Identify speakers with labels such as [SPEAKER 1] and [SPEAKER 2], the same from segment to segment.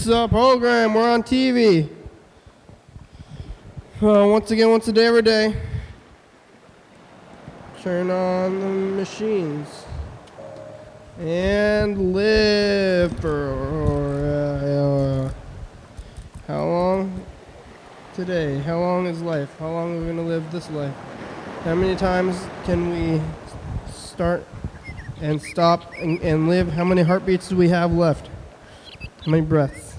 [SPEAKER 1] It's a program. We're on TV. Uh, once again, once a day, every day. Turn on the machines and live for how long today? How long is life? How long are we gonna live this life? How many times can we start and stop and, and live? How many heartbeats do we have left? How many breaths?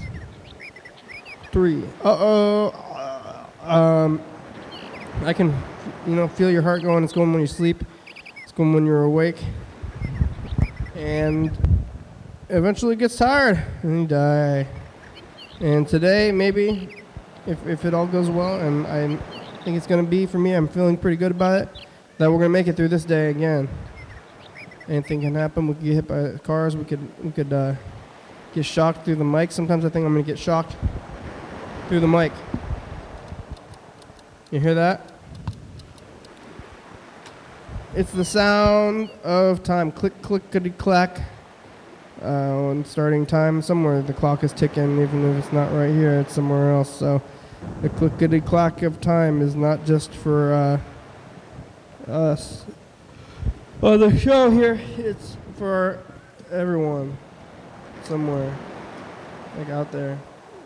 [SPEAKER 1] Three. Uh oh. Um, I can, you know, feel your heart going. It's going when you sleep. It's going when you're awake. And eventually it gets tired and you die. And today, maybe, if, if it all goes well, and I think it's going to be for me, I'm feeling pretty good about it, that we're going to make it through this day again. Anything can happen. We could get hit by cars. We could, we could uh, get shocked through the mic. Sometimes I think I'm going to get shocked through the mic. You hear that? It's the sound of time. Click, clickety clack. Uh, when starting time somewhere, the clock is ticking, even if it's not right here, it's somewhere else. So the clickety clack of time is not just for uh, us. Well, the show here, it's for everyone somewhere, like out there.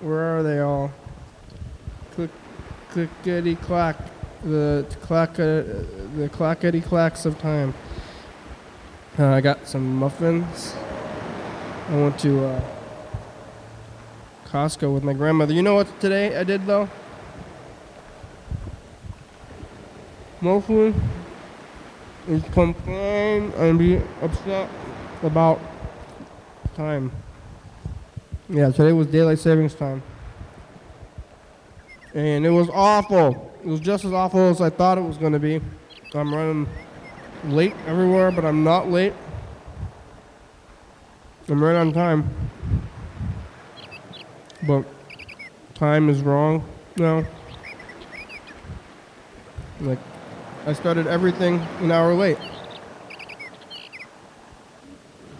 [SPEAKER 1] Where are they all? Click, clickety clack, the clack, uh, the clackety clacks of time. Uh, I got some muffins. I went to uh, Costco with my grandmother. You know what today I did though? Mostly is complain and be upset about time. Yeah, today was daylight savings time. And it was awful. It was just as awful as I thought it was going to be. I'm running late everywhere, but I'm not late. I'm right on time. But time is wrong now. Like, I started everything an hour late.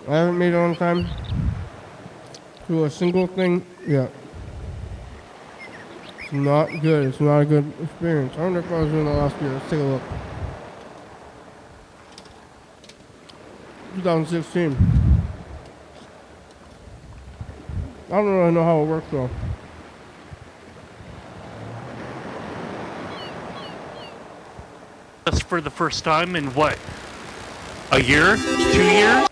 [SPEAKER 1] I haven't made it on time to a single thing yet. It's not good. It's not a good experience. I wonder if I was in the last year. Let's take a look. 2016. I don't really know how it works though.
[SPEAKER 2] us for the first time in what? A year? Two years?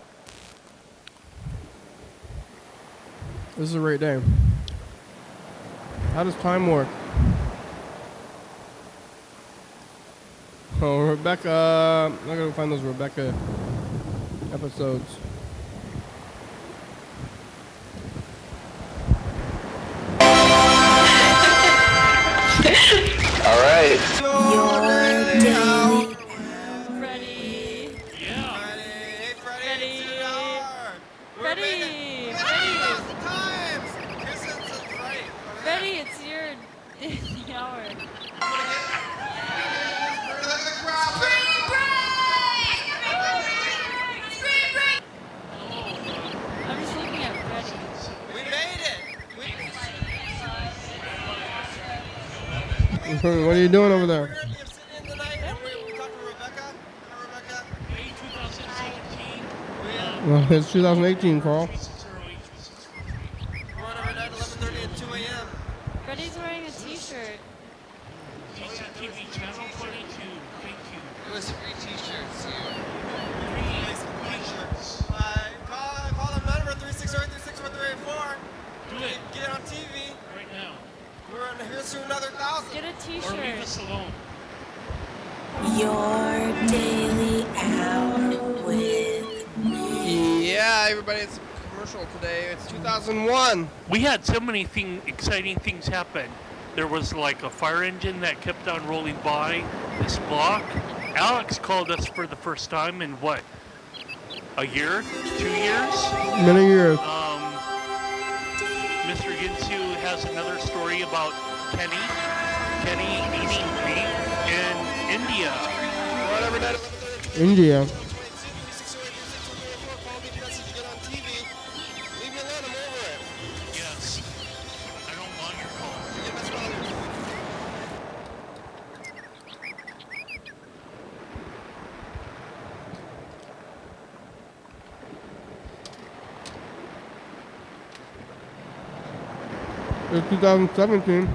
[SPEAKER 1] This is a great day. How does time work? Oh, Rebecca. I'm not gonna find those Rebecca episodes.
[SPEAKER 3] All right.
[SPEAKER 4] Your daily
[SPEAKER 5] Freddie.
[SPEAKER 2] Yeah.
[SPEAKER 6] Hey, Freddie,
[SPEAKER 5] Freddie.
[SPEAKER 6] it's too hard. We're
[SPEAKER 5] Freddie.
[SPEAKER 6] making- Yeah,
[SPEAKER 5] Freddie.
[SPEAKER 6] the times. Kirsten says right.
[SPEAKER 5] Freddie, it's your the hour.
[SPEAKER 6] Look at the crowd.
[SPEAKER 5] I'm just looking at Freddie.
[SPEAKER 6] We made it. We,
[SPEAKER 1] what are you doing over there?
[SPEAKER 6] we're gonna sit in
[SPEAKER 2] so many thing, exciting things happen. There was like a fire engine that kept on rolling by this block. Alex called us for the first time in what? A year? Two years?
[SPEAKER 1] Many years.
[SPEAKER 2] Um, Mr. Ginsu has another story about Kenny. Kenny eating beef in India.
[SPEAKER 6] We're on every night, 11:30 and 2
[SPEAKER 1] India. 2017.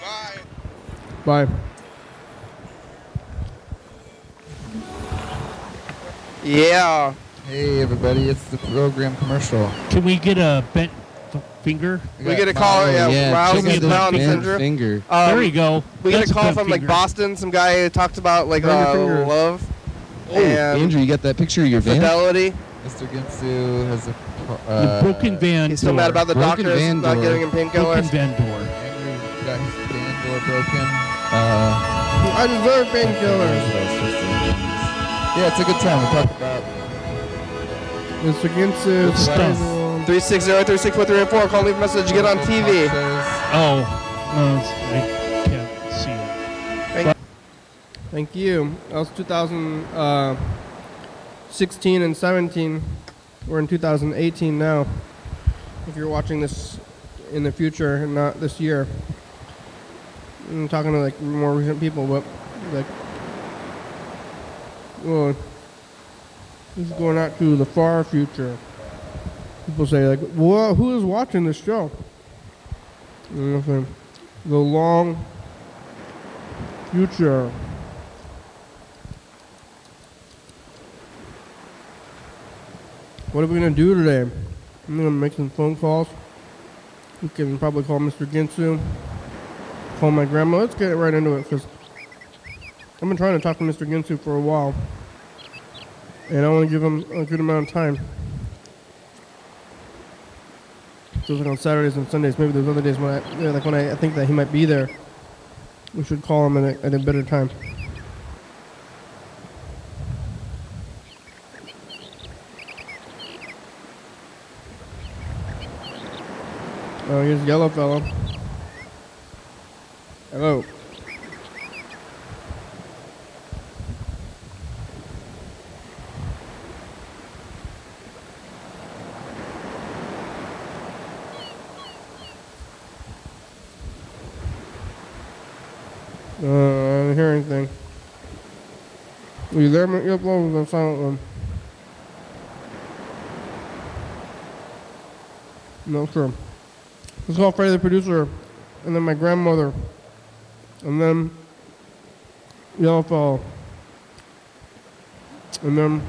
[SPEAKER 6] Bye.
[SPEAKER 1] Bye.
[SPEAKER 6] Yeah.
[SPEAKER 3] Hey everybody, it's the program commercial.
[SPEAKER 7] Can we get a bent f- finger?
[SPEAKER 6] We get a call, yeah,
[SPEAKER 7] yeah,
[SPEAKER 6] Miles
[SPEAKER 7] check
[SPEAKER 6] is
[SPEAKER 7] out
[SPEAKER 6] Mountain Syndrome.
[SPEAKER 8] Finger.
[SPEAKER 6] Um,
[SPEAKER 7] there you go.
[SPEAKER 6] We get a call
[SPEAKER 7] bent
[SPEAKER 6] from like. Boston. Some guy who talked about like uh, love
[SPEAKER 8] Oh,
[SPEAKER 6] and
[SPEAKER 8] Andrew, you got that picture of your van?
[SPEAKER 6] fidelity.
[SPEAKER 3] Mr. Ginsu has a pro-
[SPEAKER 7] The
[SPEAKER 3] uh,
[SPEAKER 7] broken van
[SPEAKER 6] He's still
[SPEAKER 7] door.
[SPEAKER 6] mad about the
[SPEAKER 8] Broken
[SPEAKER 6] doctors
[SPEAKER 8] van
[SPEAKER 6] not
[SPEAKER 8] door.
[SPEAKER 6] giving him
[SPEAKER 7] broken
[SPEAKER 6] painkillers.
[SPEAKER 7] van door.
[SPEAKER 3] Andrew got his van door broken. Uh,
[SPEAKER 1] I deserve painkillers.
[SPEAKER 3] yeah, it's a good time. We talk about
[SPEAKER 1] Mr. Ginsu.
[SPEAKER 7] Stuff.
[SPEAKER 6] 360-364-384. Call, leave a message, get on TV.
[SPEAKER 7] Oh, no, I can't see it.
[SPEAKER 1] Thank you. That was 2016 uh, and 17. We're in 2018 now. If you're watching this in the future and not this year. I'm talking to like more recent people, but like, well, this is going out to the far future. People say like, well, who is watching this show? The long future. What are we gonna do today? I'm gonna make some phone calls. We can probably call Mr. Ginsu. Call my grandma. Let's get right into it because I've been trying to talk to Mr. Ginsu for a while, and I want to give him a good amount of time. It's like on Saturdays and Sundays. Maybe there's other days when I, yeah, like when I, I think that he might be there. We should call him at a, at a better time. Oh, here's Yellow Fellow. Hello. Uh, I don't hear anything. Well, the silent one. No, sure. Let's call Freddie the producer, and then my grandmother, and then Yellow Fellow, and then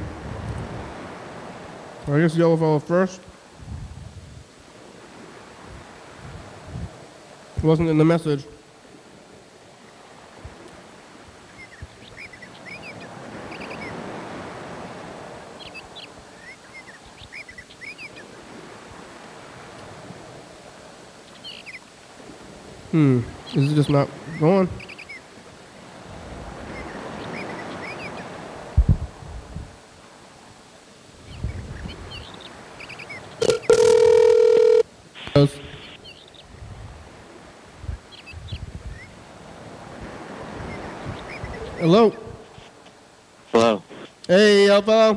[SPEAKER 1] I guess Yellow Fellow first. Wasn't in the message. Hmm. This Is just not going? Goes. Hello.
[SPEAKER 9] Hello.
[SPEAKER 1] Hey, yo, fellow.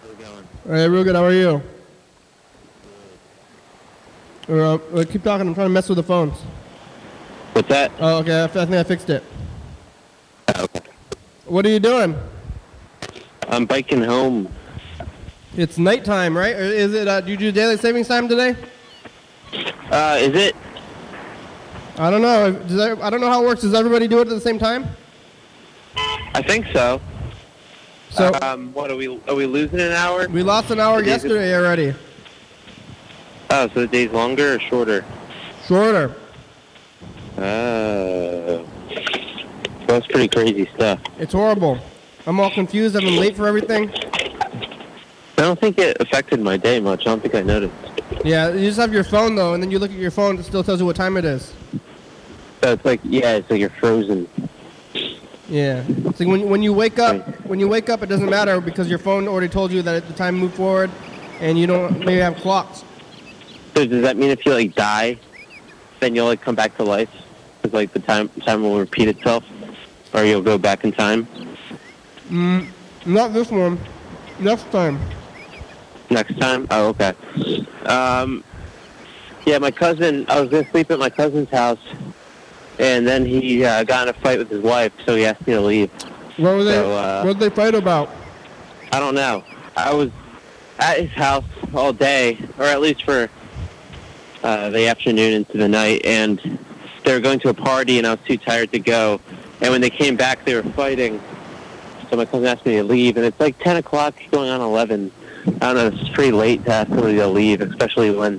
[SPEAKER 9] How's it going?
[SPEAKER 1] All right, real good. How are you? Uh, uh, keep talking. I'm trying to mess with the phones.
[SPEAKER 9] What's that?
[SPEAKER 1] Oh, okay. I think I fixed it.
[SPEAKER 9] Okay.
[SPEAKER 1] What are you doing?
[SPEAKER 9] I'm biking home.
[SPEAKER 1] It's nighttime, right? Or is it? Uh, do you do daylight savings time today?
[SPEAKER 9] Uh, is it?
[SPEAKER 1] I don't know. Does that, I don't know how it works. Does everybody do it at the same time?
[SPEAKER 9] I think so.
[SPEAKER 1] So
[SPEAKER 9] um, what are we? Are we losing an hour?
[SPEAKER 1] we lost an hour yesterday already.
[SPEAKER 9] Oh, so the day's longer or shorter?
[SPEAKER 1] Shorter.
[SPEAKER 9] Oh. That's pretty crazy stuff.
[SPEAKER 1] It's horrible. I'm all confused. I've been late for everything.
[SPEAKER 9] I don't think it affected my day much. I don't think I noticed.
[SPEAKER 1] Yeah, you just have your phone though, and then you look at your phone. It still tells you what time it is.
[SPEAKER 9] So it's like, yeah, it's like you're frozen.
[SPEAKER 1] Yeah. It's like when, when you wake up, when you wake up, it doesn't matter because your phone already told you that the time moved forward, and you don't maybe have clocks.
[SPEAKER 9] So does that mean if you like die, then you'll like come back to life? Because like the time time will repeat itself, or you'll go back in time
[SPEAKER 1] Mm, not this one. Next time.
[SPEAKER 9] next time? Oh, okay. Um, Yeah, my cousin. I was gonna sleep at my cousin's house, and then he uh, got in a fight with his wife, so he asked me to leave.
[SPEAKER 1] What were they?
[SPEAKER 9] So, uh,
[SPEAKER 1] what did they fight about?
[SPEAKER 9] I don't know. I was at his house all day, or at least for uh, the afternoon into the night, and they were going to a party, and I was too tired to go. And when they came back, they were fighting. So my cousin asked me to leave, and it's like 10 o'clock, going on 11. I don't know. It's pretty late to ask somebody to leave, especially when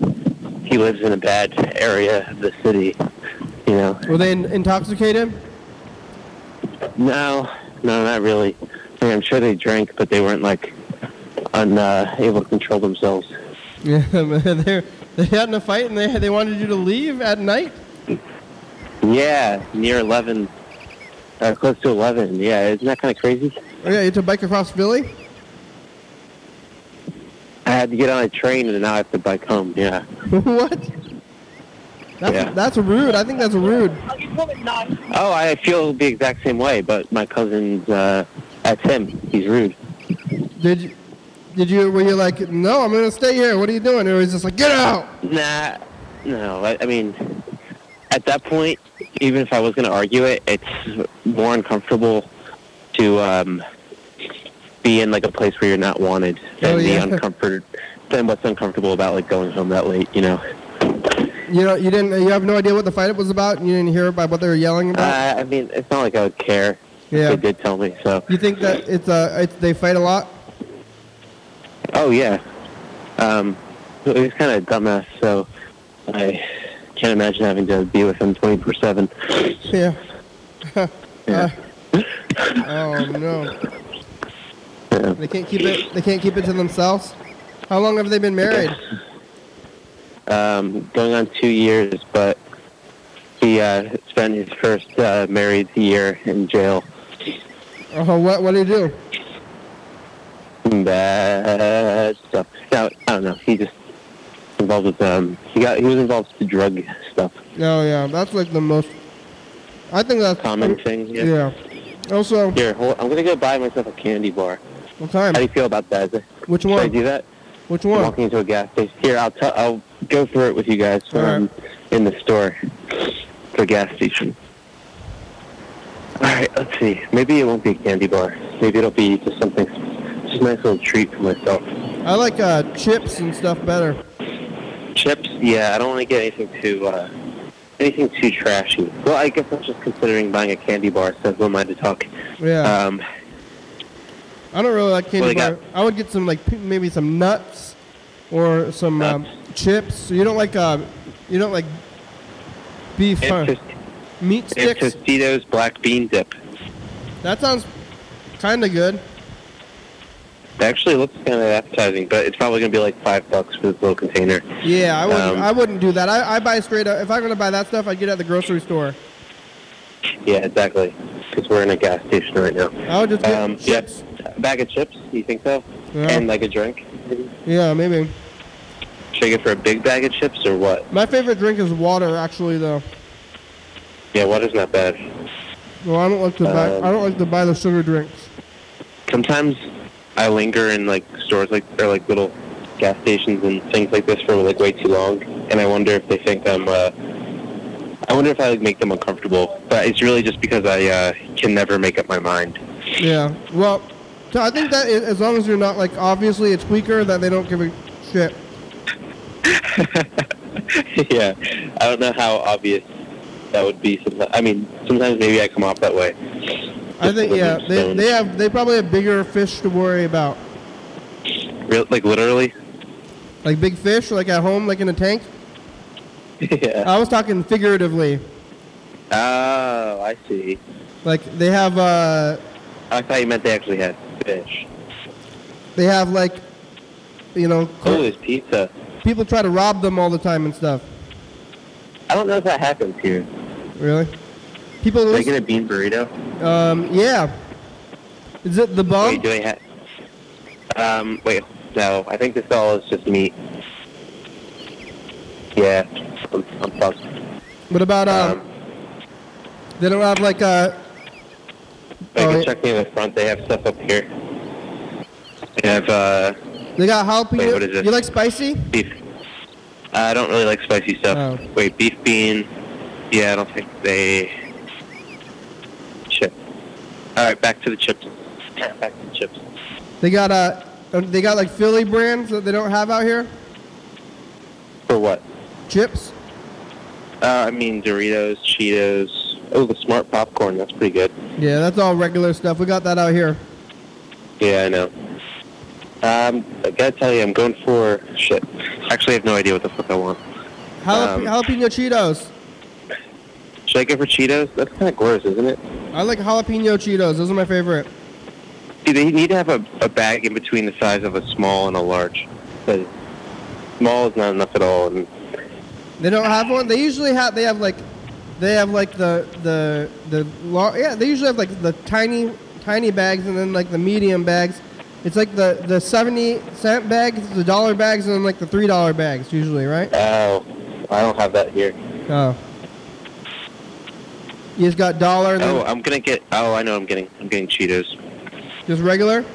[SPEAKER 9] he lives in a bad area of the city. You know.
[SPEAKER 1] Were they in- intoxicated?
[SPEAKER 9] No, no, not really. I mean, I'm sure they drank, but they weren't like unable uh, to control themselves.
[SPEAKER 1] Yeah, they they had in a fight and they they wanted you to leave at night.
[SPEAKER 9] Yeah, near 11, uh, close to 11. Yeah, isn't that kind of crazy?
[SPEAKER 1] Oh, yeah, you had to bike across Philly.
[SPEAKER 9] I had to get on a train and now I have to bike home. Yeah.
[SPEAKER 1] what? That's
[SPEAKER 9] Yeah.
[SPEAKER 1] that's rude. I think that's rude.
[SPEAKER 9] Oh, I feel the exact same way, but my cousin's, uh, that's him. He's rude.
[SPEAKER 1] Did you? Did you? Were you like, no, I'm gonna stay here. What are you doing? Or was just like, get out?
[SPEAKER 9] Nah, no. I, I mean, at that point, even if I was going to argue it, it's more uncomfortable to um, be in like a place where you're not wanted than
[SPEAKER 1] Oh, yeah.
[SPEAKER 9] the uncomfort than what's uncomfortable about like going home that late. You know.
[SPEAKER 1] You know, you didn't. You have no idea what the fight was about. and You didn't hear about what they were yelling about.
[SPEAKER 9] Uh, I mean, it's not like I would care.
[SPEAKER 1] Yeah.
[SPEAKER 9] They did tell me so.
[SPEAKER 1] you think that it's uh, it's, they fight a lot?
[SPEAKER 9] Oh yeah. Um, he's kind of dumbass, so I can't imagine having to be with him 24 seven.
[SPEAKER 1] Yeah.
[SPEAKER 9] Yeah.
[SPEAKER 1] Oh no.
[SPEAKER 9] Yeah.
[SPEAKER 1] They can't keep it. They can't keep it to themselves. How long have they been married?
[SPEAKER 9] um, going on two years, but he uh, spent his first uh, married year in jail.
[SPEAKER 1] Oh, what what do you do?
[SPEAKER 9] Bad stuff. No, I don't know. He just involved with um. He got he was involved with the drug stuff.
[SPEAKER 1] Oh yeah, that's like the most. I think that's
[SPEAKER 9] Common thing. Yeah.
[SPEAKER 1] Yeah. Also,
[SPEAKER 9] Here, hold, I'm gonna go buy myself a candy bar.
[SPEAKER 1] what time?
[SPEAKER 9] How do you feel about that? Is it-
[SPEAKER 1] Which
[SPEAKER 9] Should I do that?
[SPEAKER 1] Which
[SPEAKER 9] I'm
[SPEAKER 1] one?
[SPEAKER 9] walking into a gas station. Here, I'll tell. I'll go through it with you guys when
[SPEAKER 1] All
[SPEAKER 9] I'm in the store, the gas station. All right, let's see. Maybe it won't be a candy bar. Maybe it'll be just something, just a nice little treat for myself.
[SPEAKER 1] I like uh, chips and stuff better.
[SPEAKER 9] Chips? Yeah, I don't want to get anything too, uh, anything too trashy. Well, I guess I'm just considering buying a candy bar. So who am I to talk?
[SPEAKER 1] Yeah.
[SPEAKER 9] Um,
[SPEAKER 1] I don't really like candy bar. I would get some like maybe some nuts or some um, chips. So you don't like uh, you don't like beef huh? meat sticks.
[SPEAKER 9] Tostitos black bean dip.
[SPEAKER 1] That sounds kind of good.
[SPEAKER 9] It actually looks kind of appetizing, but it's probably gonna be like five bucks for this little container.
[SPEAKER 1] Yeah, I wouldn't.
[SPEAKER 9] Um,
[SPEAKER 1] I wouldn't do that. I, I buy straight up. If I'm gonna buy that stuff, I get it at the grocery store.
[SPEAKER 9] Yeah, exactly. Because we're in a gas station right now.
[SPEAKER 1] I would just get
[SPEAKER 9] Um,
[SPEAKER 1] chips.
[SPEAKER 9] A bag of chips? You think so?
[SPEAKER 1] Yeah.
[SPEAKER 9] And like a drink? maybe?
[SPEAKER 1] Yeah, maybe.
[SPEAKER 9] Should I get for a big bag of chips or what?
[SPEAKER 1] My favorite drink is water, actually, though.
[SPEAKER 9] Yeah, water's not bad.
[SPEAKER 1] Well, I don't like to buy.
[SPEAKER 9] Um,
[SPEAKER 1] I don't like to buy the sugar drinks.
[SPEAKER 9] Sometimes I linger in like stores like or like little gas stations and things like this for like way too long, and I wonder if they think I'm. Uh, I wonder if I like make them uncomfortable, but it's really just because I uh, can never make up my mind.
[SPEAKER 1] Yeah. Well, so I think that as long as you're not like obviously a tweaker, that they don't give a shit.
[SPEAKER 9] yeah, I don't know how obvious that would be. Sometimes. I mean, sometimes maybe I come off that way.
[SPEAKER 1] I think yeah, they, they have they probably have bigger fish to worry about.
[SPEAKER 9] Real, like literally.
[SPEAKER 1] like big fish, like at home, like in a tank.
[SPEAKER 9] yeah.
[SPEAKER 1] I was talking figuratively,
[SPEAKER 9] Oh, I see.
[SPEAKER 1] like they have uh
[SPEAKER 9] I thought you meant they actually had fish.
[SPEAKER 1] they have like, you know,
[SPEAKER 9] Oh, there's pizza.
[SPEAKER 1] people try to rob them all the time and stuff.
[SPEAKER 9] I don't know if that happens here.
[SPEAKER 1] Really? People
[SPEAKER 9] I
[SPEAKER 1] listen,
[SPEAKER 9] get a bean burrito?
[SPEAKER 1] um yeah. Is it the bum?
[SPEAKER 9] Wait, do I have? Um, wait, no. I think this all is just meat. Yeah, I'm, I'm fucked.
[SPEAKER 1] What about um?
[SPEAKER 9] Um,
[SPEAKER 1] They don't have like uh.
[SPEAKER 9] I
[SPEAKER 1] Oh,
[SPEAKER 9] can check me in the front. They have stuff up here. They have uh,
[SPEAKER 1] They got jalapeno.
[SPEAKER 9] Wait, what is this?
[SPEAKER 1] You like spicy?
[SPEAKER 9] beef. I don't really like spicy stuff.
[SPEAKER 1] Oh.
[SPEAKER 9] Wait, beef bean. Yeah, I don't think they. Chip. All right, back to the chips. Back to the chips.
[SPEAKER 1] They got uh, uh, they got like Philly brands that they don't have out here.
[SPEAKER 9] For what?
[SPEAKER 1] Chips.
[SPEAKER 9] Uh, I mean Doritos, Cheetos. Oh, the Smart Popcorn. That's pretty good.
[SPEAKER 1] Yeah, that's all regular stuff. We got that out here.
[SPEAKER 9] Yeah, I know. Um, I gotta tell you, I'm going for shit. Actually, I have no idea what the fuck I want.
[SPEAKER 1] Jalap-
[SPEAKER 9] Um,
[SPEAKER 1] jalapeno Cheetos.
[SPEAKER 9] Should I go for Cheetos? That's kind of gross, isn't it?
[SPEAKER 1] I like jalapeno Cheetos. Those are my favorite.
[SPEAKER 9] Do they need to have a, a bag in between the size of a small and a large. Because small is not enough at all. And
[SPEAKER 1] They don't have one. They usually have. They have like, they have like the the the lar- yeah. They usually have like the tiny tiny bags and then like the medium bags. It's like the the seventy cent bags, the dollar bags, and then like the three dollar bags usually, right?
[SPEAKER 9] oh, I don't have that here.
[SPEAKER 1] Oh. You just got dollar, and then
[SPEAKER 9] Oh, I'm gonna get. Oh, I know. I'm getting. I'm getting Cheetos.
[SPEAKER 1] just regular.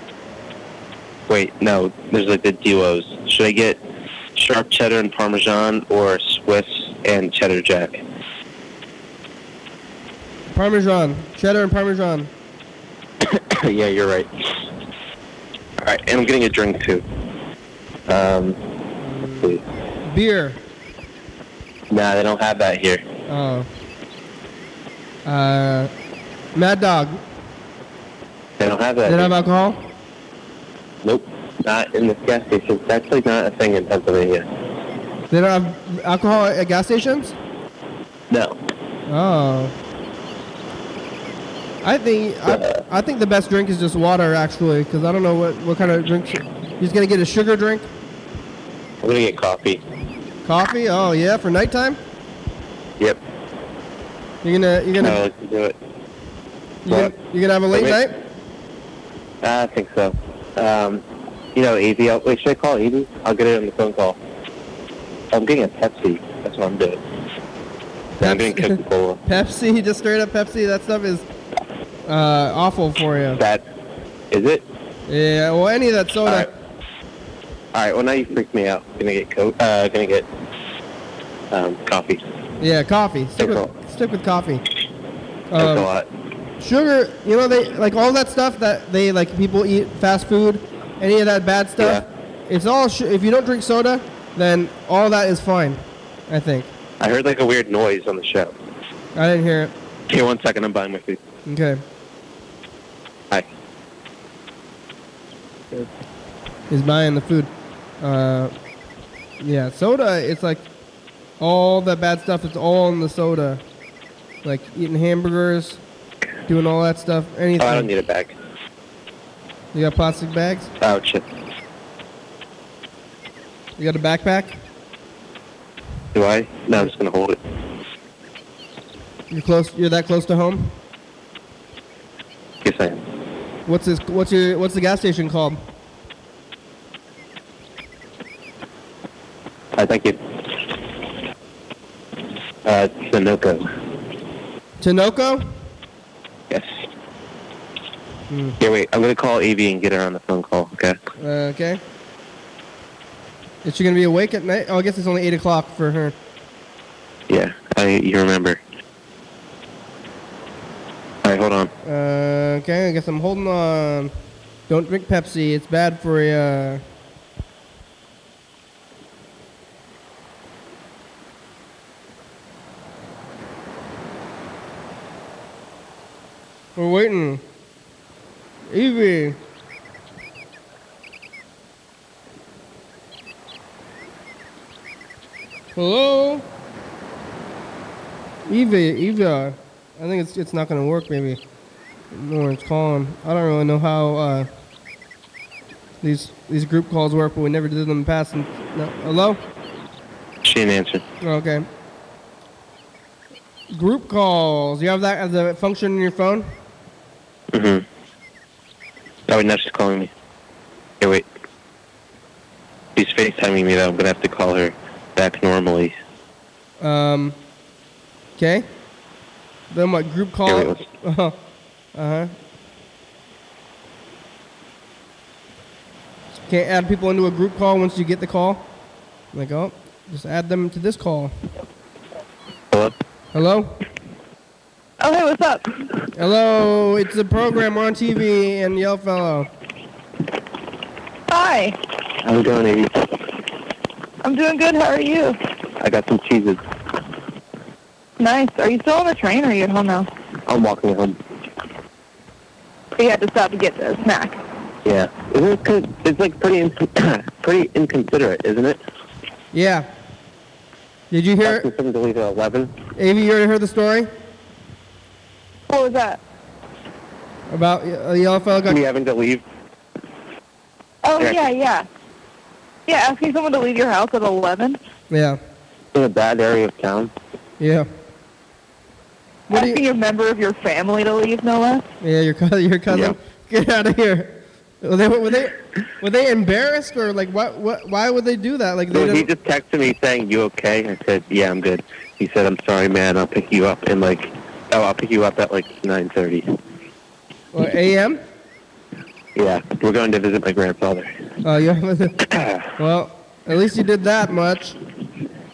[SPEAKER 9] Wait, no. There's like the duos. Should I get sharp cheddar and Parmesan or Swiss and cheddar jack?
[SPEAKER 1] Parmesan, cheddar and Parmesan.
[SPEAKER 9] yeah, you're right. All right, and I'm getting a drink too. Um, let's see.
[SPEAKER 1] Beer.
[SPEAKER 9] Nah, they don't have that here.
[SPEAKER 1] Oh. Uh, Mad Dog.
[SPEAKER 9] They don't have that.
[SPEAKER 1] They
[SPEAKER 9] don't
[SPEAKER 1] have alcohol?
[SPEAKER 9] Nope, not in this gas station. It's actually not a thing in Pennsylvania.
[SPEAKER 1] They don't have alcohol at gas stations?
[SPEAKER 9] No.
[SPEAKER 1] Oh. I think I, I think the best drink is just water actually, because I don't know what, what kind of drink. You're just gonna get a sugar drink,
[SPEAKER 9] I'm gonna get coffee.
[SPEAKER 1] coffee. Oh yeah, for nighttime.
[SPEAKER 9] Yep.
[SPEAKER 1] You're gonna you're gonna
[SPEAKER 9] do it.
[SPEAKER 1] you're gonna, you're gonna have a late night.
[SPEAKER 9] I think so. Um, you know, AV. I'll, wait, should I call AV? I'll get it on the phone call. I'm getting a Pepsi. That's what I'm doing. Pepsi, I'm getting Coca-Cola.
[SPEAKER 1] Pepsi, just straight up Pepsi. That stuff is uh, awful for you.
[SPEAKER 9] That is it.
[SPEAKER 1] Yeah. Well, any of that soda.
[SPEAKER 9] right. All right. Well, now you freaked me out. Gonna get co- Uh, gonna get um, coffee.
[SPEAKER 1] Yeah, coffee. Stick with stick with coffee.
[SPEAKER 9] Thanks a
[SPEAKER 1] Um,
[SPEAKER 9] lot.
[SPEAKER 1] sugar you know they like all that stuff that they like people eat fast food any of that bad stuff it's all sh- if you don't drink soda then all that is fine i think
[SPEAKER 9] I heard like a weird noise on the show.
[SPEAKER 1] i didn't hear it
[SPEAKER 9] Here, one second. I'm buying my food.
[SPEAKER 1] okay
[SPEAKER 9] Hi.
[SPEAKER 1] he's buying the food uh yeah soda it's like all that bad stuff it's all in the soda like eating hamburgers doing all that stuff anything
[SPEAKER 9] Oh, I don't need a bag.
[SPEAKER 1] you got plastic bags
[SPEAKER 9] Oh shit.
[SPEAKER 1] you got a backpack
[SPEAKER 9] Do I? No, I'm just gonna hold it.
[SPEAKER 1] you're close you're that close to home
[SPEAKER 9] Yes, I am.
[SPEAKER 1] What's this? What's your? What's the gas station called?
[SPEAKER 9] Hi, thank you. Uh, Sunoco.
[SPEAKER 1] Tinoco.
[SPEAKER 9] Yes.
[SPEAKER 1] Hmm.
[SPEAKER 9] Here, wait. I'm gonna call AV and get her on the phone call. Okay.
[SPEAKER 1] Uh, okay. Is she gonna be awake at night? Oh, I guess it's only eight o'clock for her.
[SPEAKER 9] Yeah. I. You remember? All right. Hold on.
[SPEAKER 1] Uh, okay, I guess I'm holding on. Don't drink Pepsi. It's bad for you. We're waiting. Evie. Hello? Evie, Evie. I think it's it's not gonna work. Maybe. No one's calling. I don't really know how uh, these these group calls work, but we never did them in the past. And, no, hello?
[SPEAKER 9] She didn't answer.
[SPEAKER 1] Okay. Group calls. You have that as a function in your phone?
[SPEAKER 9] Wait, now she's calling me. Hey, wait. She's FaceTiming me, though. I'm gonna have to call her back normally.
[SPEAKER 1] Um. Okay. Then what? Group call.
[SPEAKER 9] Here we
[SPEAKER 1] Uh huh. Uh huh. Can't add people into a group call once you get the call. Like, oh, Just add them to this call.
[SPEAKER 9] Hello?
[SPEAKER 1] Hello?
[SPEAKER 8] Oh, hey, what's up?
[SPEAKER 1] Hello, it's a program on TV and Yell Fellow.
[SPEAKER 8] Hi.
[SPEAKER 9] How's it going, Amy?
[SPEAKER 8] I'm doing good. How are you?
[SPEAKER 9] I got some cheeses.
[SPEAKER 8] Nice. Are you still on the train or are you at home now?
[SPEAKER 9] I'm walking home.
[SPEAKER 8] You had to stop to get the snack.
[SPEAKER 9] Yeah. Isn't it? It's like pretty, in- pretty inconsiderate, isn't it?
[SPEAKER 1] Yeah. Did you hear,
[SPEAKER 9] Asking someone to leave at 11?
[SPEAKER 1] Avi, you already heard the story
[SPEAKER 8] What was that?
[SPEAKER 1] about uh, the Yellowfellow got
[SPEAKER 9] Me having to leave?
[SPEAKER 8] Oh,
[SPEAKER 9] Yeah.
[SPEAKER 8] yeah, yeah. Yeah, asking someone to leave your house at 11?
[SPEAKER 1] Yeah,
[SPEAKER 9] In a bad area of town?
[SPEAKER 1] yeah. What do
[SPEAKER 8] asking
[SPEAKER 1] you,
[SPEAKER 8] a member of your family to leave, no less?
[SPEAKER 1] yeah, your cousin, your cousin.
[SPEAKER 9] Yeah.
[SPEAKER 1] Get out of here. Were they, were they, were they embarrassed or like what, what, why would they do that? Like they
[SPEAKER 9] So he just texted me saying, you okay? I said, yeah, I'm good. He said, I'm sorry, man. I'll pick you up in like, oh, I'll pick you up at like 9.30.
[SPEAKER 1] or AM?
[SPEAKER 9] Yeah, we're going to visit my grandfather.
[SPEAKER 1] Oh, yeah. well, at least you did that much.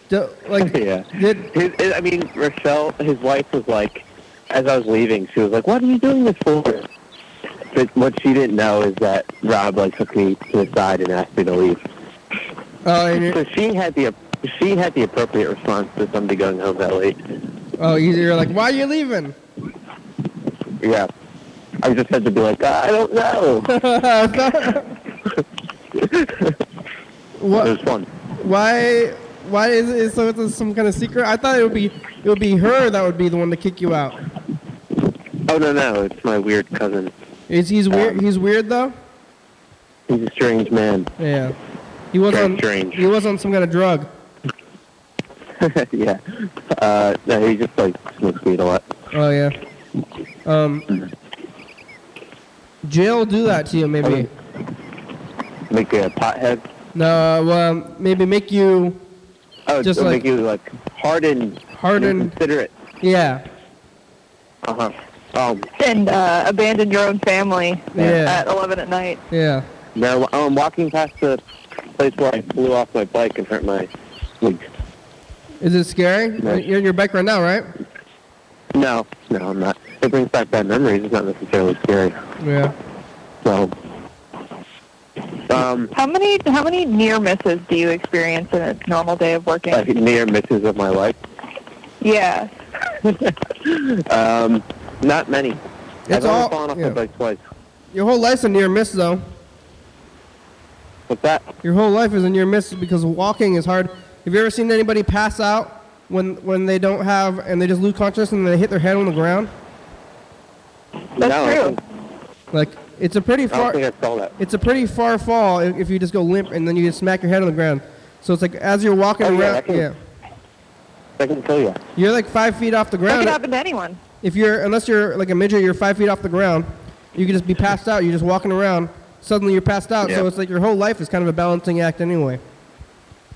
[SPEAKER 1] Do, like,
[SPEAKER 9] yeah.
[SPEAKER 1] did
[SPEAKER 9] His, I mean, Rochelle, his wife was like, as I was leaving, she was like, what are you doing this for? But what she didn't know is that Rob like took me to the side and asked me to leave.
[SPEAKER 1] oh,
[SPEAKER 9] So she had the she had the appropriate response to somebody going home that late.
[SPEAKER 1] Oh, you- you're like, why are you leaving?
[SPEAKER 9] Yeah. I just had to be like, I don't know.
[SPEAKER 1] what?
[SPEAKER 9] It was fun.
[SPEAKER 1] Why? Why is it so? It's some kind of secret. I thought it would be it would be her that would be the one to kick you out.
[SPEAKER 9] Oh no no, it's my weird cousin.
[SPEAKER 1] Is he's weird? Um, he's weird though.
[SPEAKER 9] He's a strange man.
[SPEAKER 1] Yeah. He was
[SPEAKER 9] Very
[SPEAKER 1] on.
[SPEAKER 9] strange.
[SPEAKER 1] He was on some kind of drug.
[SPEAKER 9] yeah. Uh, no, he just like smokes weed a lot.
[SPEAKER 1] Oh yeah. Um. Jail will do that to you maybe.
[SPEAKER 9] Make you a pothead.
[SPEAKER 1] No, well, maybe make you
[SPEAKER 9] Oh,
[SPEAKER 1] Just like-
[SPEAKER 9] make you like hardened,
[SPEAKER 1] harden.
[SPEAKER 9] considerate.
[SPEAKER 1] Yeah.
[SPEAKER 9] Uh huh. Oh
[SPEAKER 8] And uh, abandon your own family
[SPEAKER 1] Yeah.
[SPEAKER 8] at 11 at night.
[SPEAKER 1] Yeah.
[SPEAKER 9] no, I'm walking past the place where I flew off my bike and hurt my leg.
[SPEAKER 1] Is it scary?
[SPEAKER 9] No.
[SPEAKER 1] You're on your bike right now, right?
[SPEAKER 9] No, no, I'm not. It brings back bad memories. It's not necessarily scary.
[SPEAKER 1] Yeah.
[SPEAKER 9] So, um,
[SPEAKER 8] How many how many near misses do you experience in a normal day of working?
[SPEAKER 9] like near misses of my life.
[SPEAKER 8] Yeah.
[SPEAKER 9] Um, not many.
[SPEAKER 1] It's
[SPEAKER 9] I've
[SPEAKER 1] all-
[SPEAKER 9] only fallen off
[SPEAKER 1] yeah.
[SPEAKER 9] my bike twice.
[SPEAKER 1] Your whole life's a near miss, though.
[SPEAKER 9] What's that?
[SPEAKER 1] Your whole life is a near miss because walking is hard. Have you ever seen anybody pass out when when they don't have and they just lose consciousness and they hit their head on the ground?
[SPEAKER 8] That's
[SPEAKER 9] no,
[SPEAKER 8] true.
[SPEAKER 1] Like it's a pretty far.
[SPEAKER 9] I don't
[SPEAKER 1] far
[SPEAKER 9] think I saw that.
[SPEAKER 1] it's a pretty far fall if if you just go limp and then you just smack your head on the ground. So it's like as you're walking
[SPEAKER 9] Oh, yeah,
[SPEAKER 1] around,
[SPEAKER 9] that can-
[SPEAKER 1] yeah,
[SPEAKER 9] I can kill you.
[SPEAKER 1] you're like five feet off the ground.
[SPEAKER 8] That
[SPEAKER 1] ground.
[SPEAKER 8] could happen to anyone.
[SPEAKER 1] If you're unless you're like a midget, you're five feet off the ground. You could just be passed out. You're just walking around. Suddenly you're passed out. So it's like your whole life is kind of a balancing act anyway.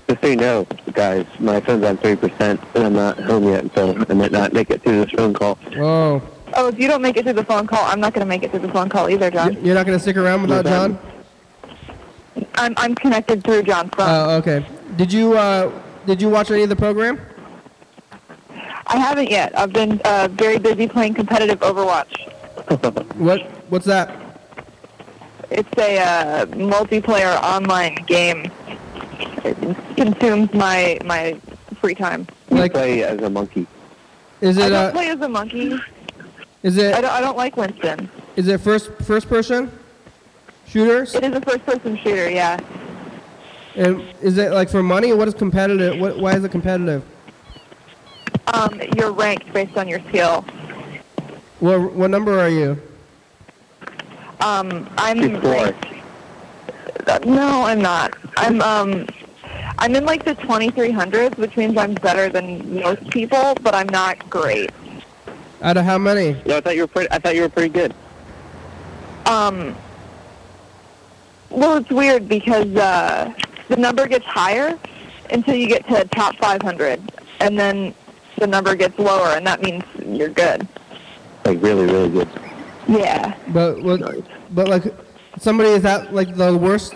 [SPEAKER 9] Just so you know, guys, my phone's on 3%, and I'm not home yet, so I might not make it through this phone call.
[SPEAKER 1] Oh,
[SPEAKER 8] Oh, if you don't make it through the phone call, I'm not going to make it through the phone call either, John.
[SPEAKER 1] you're not gonna stick around without
[SPEAKER 9] Yes,
[SPEAKER 1] John?
[SPEAKER 9] I'm-
[SPEAKER 8] I'm I'm connected through John's phone.
[SPEAKER 1] Oh, okay. Did you uh, did you watch any of the program?
[SPEAKER 8] I haven't yet. I've been uh, very busy playing competitive Overwatch.
[SPEAKER 1] What what's that?
[SPEAKER 8] It's a uh, multiplayer online game. It consumes my my free time.
[SPEAKER 9] You
[SPEAKER 1] Like-
[SPEAKER 9] play as a monkey.
[SPEAKER 1] Is
[SPEAKER 8] I
[SPEAKER 1] it
[SPEAKER 8] don't
[SPEAKER 1] uh,
[SPEAKER 8] play as a monkey.
[SPEAKER 1] is
[SPEAKER 8] I
[SPEAKER 1] it
[SPEAKER 8] don't, I don't like Winston.
[SPEAKER 1] is it first first person shooters?
[SPEAKER 8] It is a first-person shooter, yeah.
[SPEAKER 1] And is it like for money? What is competitive? What why is it competitive?
[SPEAKER 8] Um, you're ranked based on your skill.
[SPEAKER 1] What what number are you?
[SPEAKER 8] Um, I'm
[SPEAKER 9] She's four.
[SPEAKER 8] ranked. Uh, No, I'm not. I'm um, I'm in like the 2300s, which means I'm better than most people, but I'm not great.
[SPEAKER 1] Out of how many?
[SPEAKER 9] No, I thought you were pretty. I thought you were pretty good.
[SPEAKER 8] Um, well, it's weird because uh, the number gets higher until you get to top 500, and then the number gets lower, and that means you're good.
[SPEAKER 9] Like really, really good.
[SPEAKER 8] Yeah.
[SPEAKER 1] But what? But like somebody is that like the worst?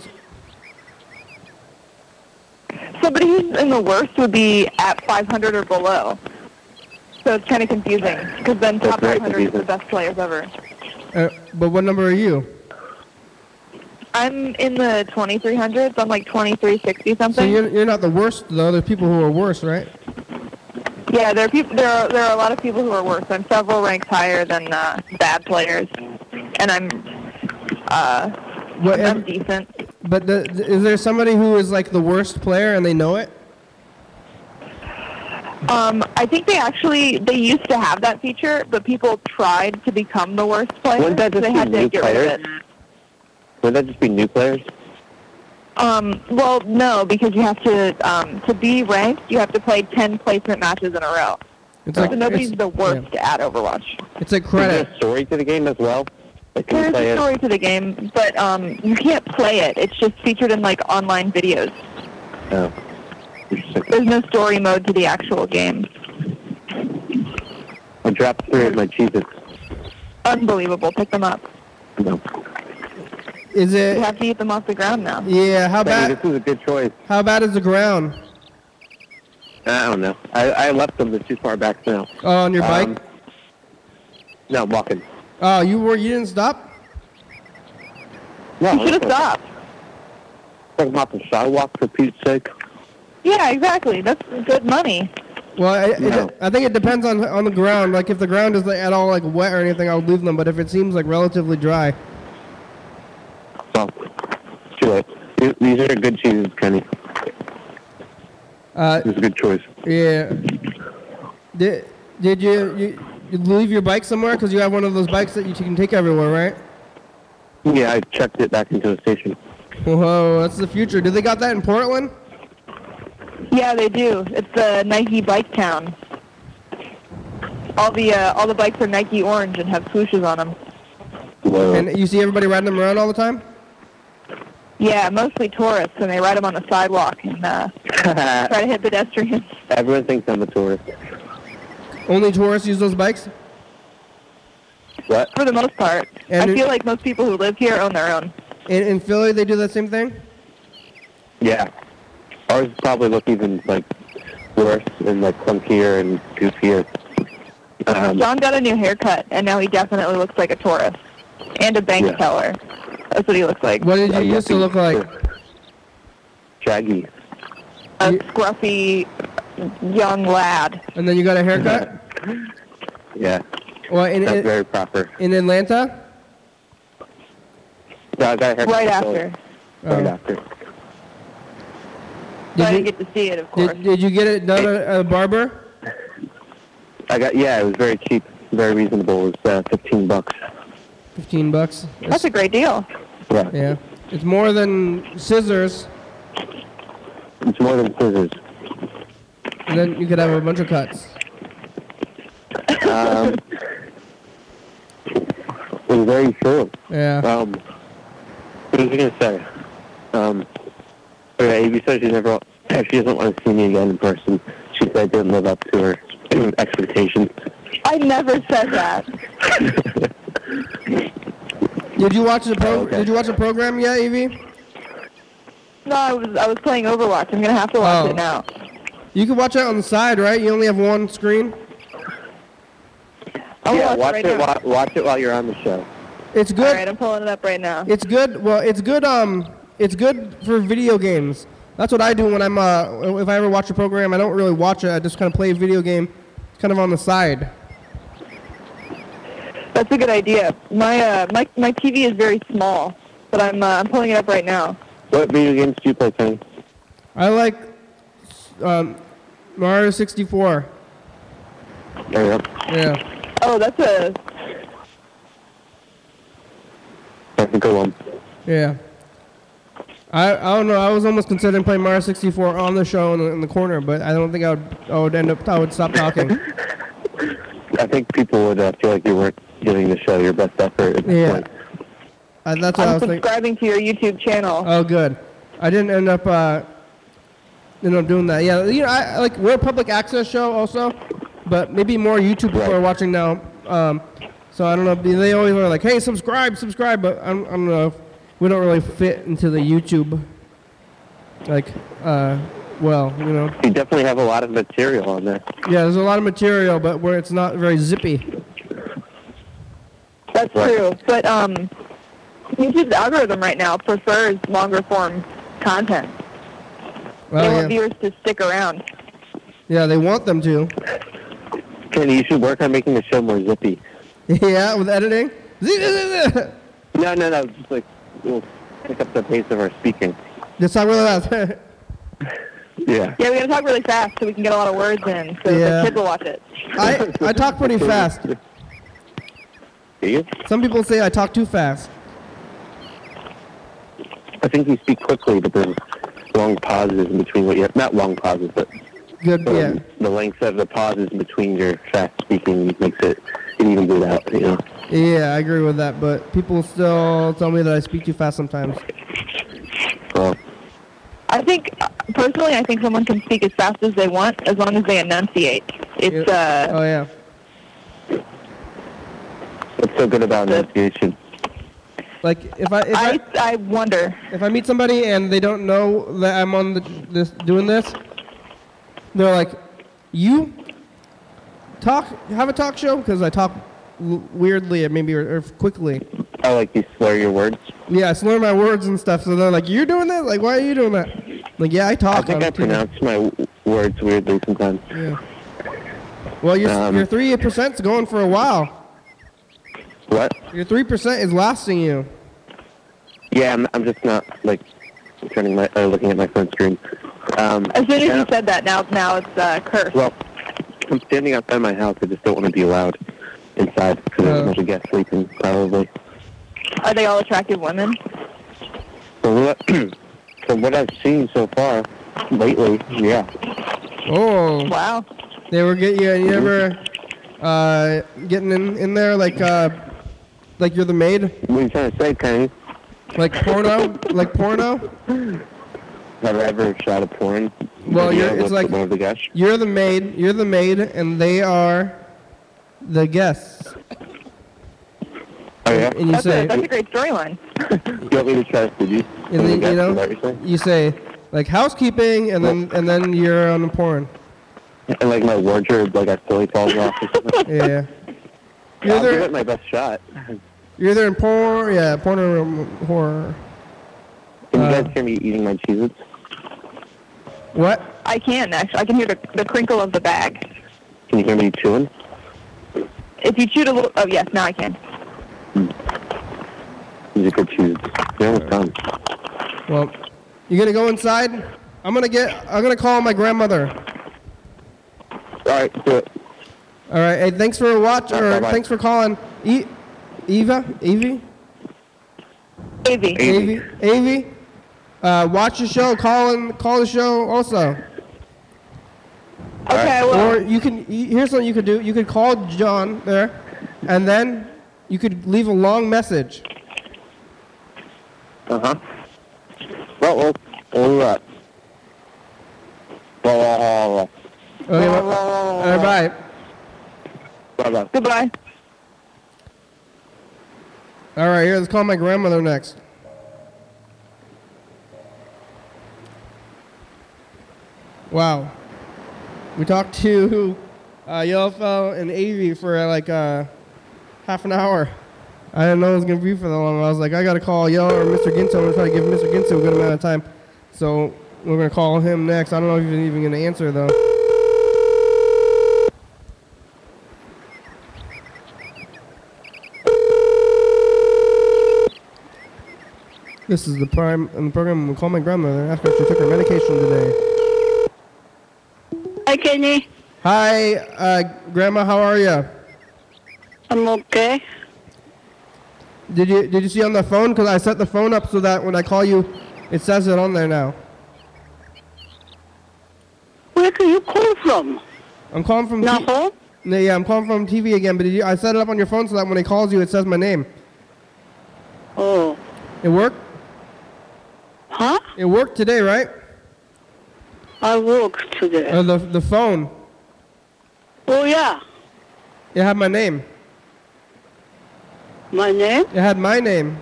[SPEAKER 8] Somebody somebody who's in the worst would be at 500 or below. So it's kind of confusing because then top
[SPEAKER 9] very
[SPEAKER 8] 500 is the best players ever.
[SPEAKER 1] Uh, but what number are you?
[SPEAKER 8] I'm in the 2300s. I'm like 2360
[SPEAKER 1] So
[SPEAKER 8] something.
[SPEAKER 1] you're, you're not the worst though. There's people who are worse, right?
[SPEAKER 8] yeah, there are people. There are there are a lot of people who are worse. I'm several ranks higher than uh, bad players, and I'm uh,
[SPEAKER 1] What,
[SPEAKER 8] I'm
[SPEAKER 1] ev-
[SPEAKER 8] decent.
[SPEAKER 1] But the, is there somebody who is like the worst player and they know it?
[SPEAKER 8] Um, I think they actually they used to have that feature, but people tried to become the worst player.
[SPEAKER 9] Wouldn't that just
[SPEAKER 8] they
[SPEAKER 9] be new players?
[SPEAKER 8] of it.
[SPEAKER 9] Would that just be new players?
[SPEAKER 8] Um, well, no, because you have to um, to be ranked, you have to play ten placement matches in a row.
[SPEAKER 1] It's
[SPEAKER 8] So
[SPEAKER 1] like
[SPEAKER 8] nobody's
[SPEAKER 1] it's,
[SPEAKER 8] the worst at Overwatch.
[SPEAKER 1] it's like
[SPEAKER 9] Is there a story to the game as well? Like,
[SPEAKER 8] There's
[SPEAKER 9] play
[SPEAKER 8] a
[SPEAKER 9] it?
[SPEAKER 8] story to the game, but um, you can't play it. It's just featured in like online videos.
[SPEAKER 9] Oh.
[SPEAKER 8] There's no story mode to the actual game.
[SPEAKER 9] I dropped three of my cheeses.
[SPEAKER 8] Unbelievable. Pick them up.
[SPEAKER 9] No.
[SPEAKER 1] Is it?
[SPEAKER 8] You have to eat them off the ground now.
[SPEAKER 1] Yeah. How
[SPEAKER 9] Maybe
[SPEAKER 1] bad?
[SPEAKER 9] this is a good choice.
[SPEAKER 1] How bad is the ground?
[SPEAKER 9] I don't know. I, I left them. They're too far back now.
[SPEAKER 1] Oh, on your bike?
[SPEAKER 9] Um, no, I'm walking.
[SPEAKER 1] Oh, you were you didn't stop?
[SPEAKER 9] No,
[SPEAKER 8] You should have
[SPEAKER 9] I'm
[SPEAKER 8] stopped.
[SPEAKER 9] Talking about the sidewalk for Pete's sake.
[SPEAKER 8] Yeah, exactly. That's good money.
[SPEAKER 1] Well, I,
[SPEAKER 9] No.
[SPEAKER 1] it, I think it depends on on the ground. Like if the ground is like, at all like wet or anything, I would leave them. But if it seems like relatively dry,
[SPEAKER 9] Well, too. These- These are good cheeses, Kenny.
[SPEAKER 1] uh,
[SPEAKER 9] This is a good choice.
[SPEAKER 1] yeah. Did did you you, you leave your bike somewhere? Because you have one of those bikes that you can take everywhere, right?
[SPEAKER 9] Yeah, I checked it back into the station.
[SPEAKER 1] Whoa, that's the future. Do they got that in Portland?
[SPEAKER 8] Yeah, they do. It's the Nike Bike Town. All the uh, all the bikes are Nike orange and have swooshes on them.
[SPEAKER 9] Whoa.
[SPEAKER 1] And you see everybody riding them around all the time?
[SPEAKER 8] Yeah, mostly tourists, and they ride them on the sidewalk and uh, try to hit pedestrians.
[SPEAKER 9] Everyone thinks I'm a tourist.
[SPEAKER 1] Only tourists use those bikes?
[SPEAKER 9] What?
[SPEAKER 8] For the most part,
[SPEAKER 1] And
[SPEAKER 8] I feel like most people who live here own their own.
[SPEAKER 1] In, in Philly, they do the same thing?
[SPEAKER 9] Yeah. Ours probably look even like worse and like clunkier and goofier. Um,
[SPEAKER 8] John got a new haircut, and now he definitely looks like a tourist and a bank
[SPEAKER 9] Yeah.
[SPEAKER 8] teller. That's what he looks like.
[SPEAKER 1] What did you
[SPEAKER 9] I
[SPEAKER 1] used to look like?
[SPEAKER 9] Shaggy.
[SPEAKER 8] A
[SPEAKER 1] You-
[SPEAKER 8] scruffy young lad.
[SPEAKER 1] And then you got a haircut?
[SPEAKER 9] Yeah.
[SPEAKER 1] Well, in,
[SPEAKER 9] That's
[SPEAKER 1] in,
[SPEAKER 9] very proper.
[SPEAKER 1] in Atlanta?
[SPEAKER 9] No, I got a haircut
[SPEAKER 8] Right
[SPEAKER 9] before-
[SPEAKER 8] after.
[SPEAKER 9] Right
[SPEAKER 1] Oh.
[SPEAKER 9] after.
[SPEAKER 8] So I
[SPEAKER 1] Did
[SPEAKER 8] didn't
[SPEAKER 1] you,
[SPEAKER 8] get to see it, of course.
[SPEAKER 1] did, did you get it done at a barber?
[SPEAKER 9] I got yeah, it was very cheap, very reasonable. It was uh, fifteen bucks.
[SPEAKER 1] 15 bucks.
[SPEAKER 8] That's a great deal.
[SPEAKER 9] Yeah.
[SPEAKER 1] Yeah. It's more than scissors,
[SPEAKER 9] It's more than scissors.
[SPEAKER 1] And then you could have a bunch of cuts.
[SPEAKER 9] Um, it was very true.
[SPEAKER 1] Yeah.
[SPEAKER 9] Um, what was I gonna say? Um, okay, Amy said she never, if she doesn't want to see me again in person. She said I didn't live up to her expectations.
[SPEAKER 8] I never said that.
[SPEAKER 1] Did you watch the pro?
[SPEAKER 9] Oh, okay.
[SPEAKER 1] Did you watch the program yet, Evie?
[SPEAKER 8] No, I was I was playing Overwatch. I'm gonna have to watch
[SPEAKER 1] Oh.
[SPEAKER 8] it now.
[SPEAKER 1] You can watch it on the side, right? You only have one screen.
[SPEAKER 8] I'll
[SPEAKER 9] yeah,
[SPEAKER 8] watch,
[SPEAKER 9] watch
[SPEAKER 8] it
[SPEAKER 9] it.
[SPEAKER 8] right now.
[SPEAKER 9] Wa- watch it while you're on the show.
[SPEAKER 1] It's good.
[SPEAKER 8] All right, I'm pulling it up right now.
[SPEAKER 1] It's good. Well, it's good. Um, it's good for video games. That's what I do when I'm. Uh, if I ever watch a program, I don't really watch it. I just kind of play a video game, it's kind of on the side.
[SPEAKER 8] That's a good idea. My uh my my TV is very small, but I'm uh, I'm pulling it up right now.
[SPEAKER 9] What video games do you play, Tony?
[SPEAKER 1] I like um, Mario 64.
[SPEAKER 9] There you.
[SPEAKER 1] Yeah.
[SPEAKER 8] Oh, that's a
[SPEAKER 9] That's a good one.
[SPEAKER 1] Yeah. I, I don't know. I was almost considering playing Mario 64 on the show in the, in the corner, but I don't think I would. I would end up. I would stop talking.
[SPEAKER 9] I think people would uh, feel like you weren't giving the show your best effort at this
[SPEAKER 1] Yeah.
[SPEAKER 9] point.
[SPEAKER 1] Uh, that's what I
[SPEAKER 8] I'm
[SPEAKER 1] was thinking.
[SPEAKER 8] subscribing to your YouTube channel.
[SPEAKER 1] Oh, good. I didn't end up. Uh, end up doing that. Yeah. You know, I I- like we're a public access show also, but maybe more YouTube people
[SPEAKER 9] Right.
[SPEAKER 1] are watching now. Um, so I don't know. They always are like, "Hey, subscribe, subscribe," but I don't, I don't know. If we don't really fit into the YouTube like uh, Well, you know,
[SPEAKER 9] You definitely have a lot of material on there.
[SPEAKER 1] yeah, there's a lot of material, but where it's not very zippy.
[SPEAKER 8] That's
[SPEAKER 9] Right.
[SPEAKER 8] true. But um, YouTube's algorithm right now prefers longer form content. They
[SPEAKER 1] Well,
[SPEAKER 8] want
[SPEAKER 1] yeah.
[SPEAKER 8] viewers to stick around.
[SPEAKER 1] yeah, they want them to.
[SPEAKER 9] Kenny, you should work on making the show more zippy.
[SPEAKER 1] yeah, with editing.
[SPEAKER 9] No, no, no. Just like we'll pick up the pace of our speaking.
[SPEAKER 1] Just talk really fast.
[SPEAKER 9] Yeah.
[SPEAKER 8] Yeah, we gotta talk really fast so we can get a lot of words in, so
[SPEAKER 1] Yeah.
[SPEAKER 8] the kids will watch it.
[SPEAKER 1] I I talk pretty fast.
[SPEAKER 9] Do you?
[SPEAKER 1] Some people say I talk too fast.
[SPEAKER 9] I think you speak quickly, but there's long pauses in between what you have. Not long pauses, but
[SPEAKER 1] Good,
[SPEAKER 9] um,
[SPEAKER 1] yeah.
[SPEAKER 9] the length of the pauses in between your fast speaking makes it it evens it out. You know.
[SPEAKER 1] Yeah, I agree with that, but people still tell me that I speak too fast sometimes.
[SPEAKER 9] Well,
[SPEAKER 8] I think, uh, personally, I think someone can speak as fast as they want as long as they enunciate. It's uh,
[SPEAKER 1] Oh yeah.
[SPEAKER 9] what's so good about enunciation?
[SPEAKER 1] Like if I if I,
[SPEAKER 8] I I wonder.
[SPEAKER 1] if I meet somebody and they don't know that I'm on the, this doing this, they're like, "You talk have a talk show?" Because I talk weirdly, and maybe or, or quickly.
[SPEAKER 9] I like you slur your words.
[SPEAKER 1] Yeah, I slur my words and stuff. So they're like, "You're doing that? Like, why are you doing that?" Like, yeah, I talk.
[SPEAKER 9] I think I
[SPEAKER 1] TV."
[SPEAKER 9] pronounce my words weirdly sometimes.
[SPEAKER 1] Yeah. Well, your
[SPEAKER 9] Um,
[SPEAKER 1] your three percent's going for a while.
[SPEAKER 9] What?
[SPEAKER 1] Your three percent is lasting you.
[SPEAKER 9] Yeah, I'm, I'm just not like turning my uh, looking at my phone screen. Um,
[SPEAKER 8] As soon as
[SPEAKER 9] yeah,
[SPEAKER 8] you said that, now now it's uh, cursed.
[SPEAKER 9] well, I'm standing outside my house. I just don't want to be loud inside because there's
[SPEAKER 1] Oh.
[SPEAKER 9] a bunch of guests sleeping probably.
[SPEAKER 8] Are they all attractive women?
[SPEAKER 9] From what, from what I've seen so far lately, yeah.
[SPEAKER 1] Oh.
[SPEAKER 8] Wow.
[SPEAKER 1] They were get you. You ever uh, getting in in there like uh, like you're the maid,
[SPEAKER 9] What are you trying to say, Kenny?
[SPEAKER 1] like porno, like porno.
[SPEAKER 9] Have I ever shot a porn?
[SPEAKER 1] Well,
[SPEAKER 9] video
[SPEAKER 1] you're- it's like-
[SPEAKER 9] one of the guests.
[SPEAKER 1] You're the maid. You're the maid, and they are the guests.
[SPEAKER 9] Oh yeah.
[SPEAKER 1] And you
[SPEAKER 8] That's
[SPEAKER 1] say,
[SPEAKER 8] a that's a great storyline.
[SPEAKER 9] You want me to try to seduce
[SPEAKER 1] and
[SPEAKER 9] one the
[SPEAKER 1] then, you know,
[SPEAKER 9] Is that what you're saying?
[SPEAKER 1] you say like housekeeping, and then and then you're on the porn.
[SPEAKER 9] And like my wardrobe, like I slowly falls off. Or something.
[SPEAKER 1] Yeah. You're
[SPEAKER 9] I'll give it my best shot.
[SPEAKER 1] You're there in porn, yeah, porn or um, horror.
[SPEAKER 9] Can you
[SPEAKER 1] Uh,
[SPEAKER 9] guys hear me eating my cheeses?
[SPEAKER 1] What?
[SPEAKER 8] I can actually. I can hear the, the crinkle of the bag.
[SPEAKER 9] Can you hear me chewing?
[SPEAKER 8] If you chewed a little. Oh yes, now I can.
[SPEAKER 9] These are good cheeses. They're almost done.
[SPEAKER 1] Well, you gonna go inside? I'm gonna get. I'm gonna call my grandmother.
[SPEAKER 9] All right, do it.
[SPEAKER 1] All right. Hey, thanks for watching. or
[SPEAKER 9] Bye-bye.
[SPEAKER 1] thanks for calling. E- Eva, Evie,
[SPEAKER 8] Evie.
[SPEAKER 1] Evie. Avie. Uh, watch the show. Call and call the show also.
[SPEAKER 8] Okay, well.
[SPEAKER 1] Or you can. Here's something you could do. You could call John there, and then you could leave a long message.
[SPEAKER 9] Uh huh. Well, we'll, we'll uh, blah, blah, blah,
[SPEAKER 1] Okay. All right. Bye.
[SPEAKER 9] blah, blah.
[SPEAKER 8] Goodbye.
[SPEAKER 1] All right. Here, let's call my grandmother next. Wow. We talked to uh, Yellow Fellow and Avie for like uh, half an hour. I didn't know it was gonna be for that long. I was like, I gotta call Yellow or Mr. Ginsu and try to give Mr. Ginsu a good amount of time. So we're gonna call him next. I don't know if he's even gonna answer though. This is the prime in the program. We'll call my grandmother after she took her medication today.
[SPEAKER 10] Hi, Kenny.
[SPEAKER 1] Hi, uh, Grandma. How are you?
[SPEAKER 10] I'm okay.
[SPEAKER 1] Did you did you see on the phone? Because I set the phone up so that when I call you, it says it on there now.
[SPEAKER 10] Where do you call from?
[SPEAKER 1] I'm calling from.
[SPEAKER 10] Not home?
[SPEAKER 1] No, yeah, I'm calling from TV again. But did you, I set it up on your phone so that when it calls you, it says my name.
[SPEAKER 10] Oh.
[SPEAKER 1] It worked.
[SPEAKER 10] Huh?
[SPEAKER 1] It worked today, right?
[SPEAKER 10] I worked today.
[SPEAKER 1] Uh, the the phone.
[SPEAKER 10] oh, yeah.
[SPEAKER 1] It had my name.
[SPEAKER 10] My name?
[SPEAKER 1] It had my name.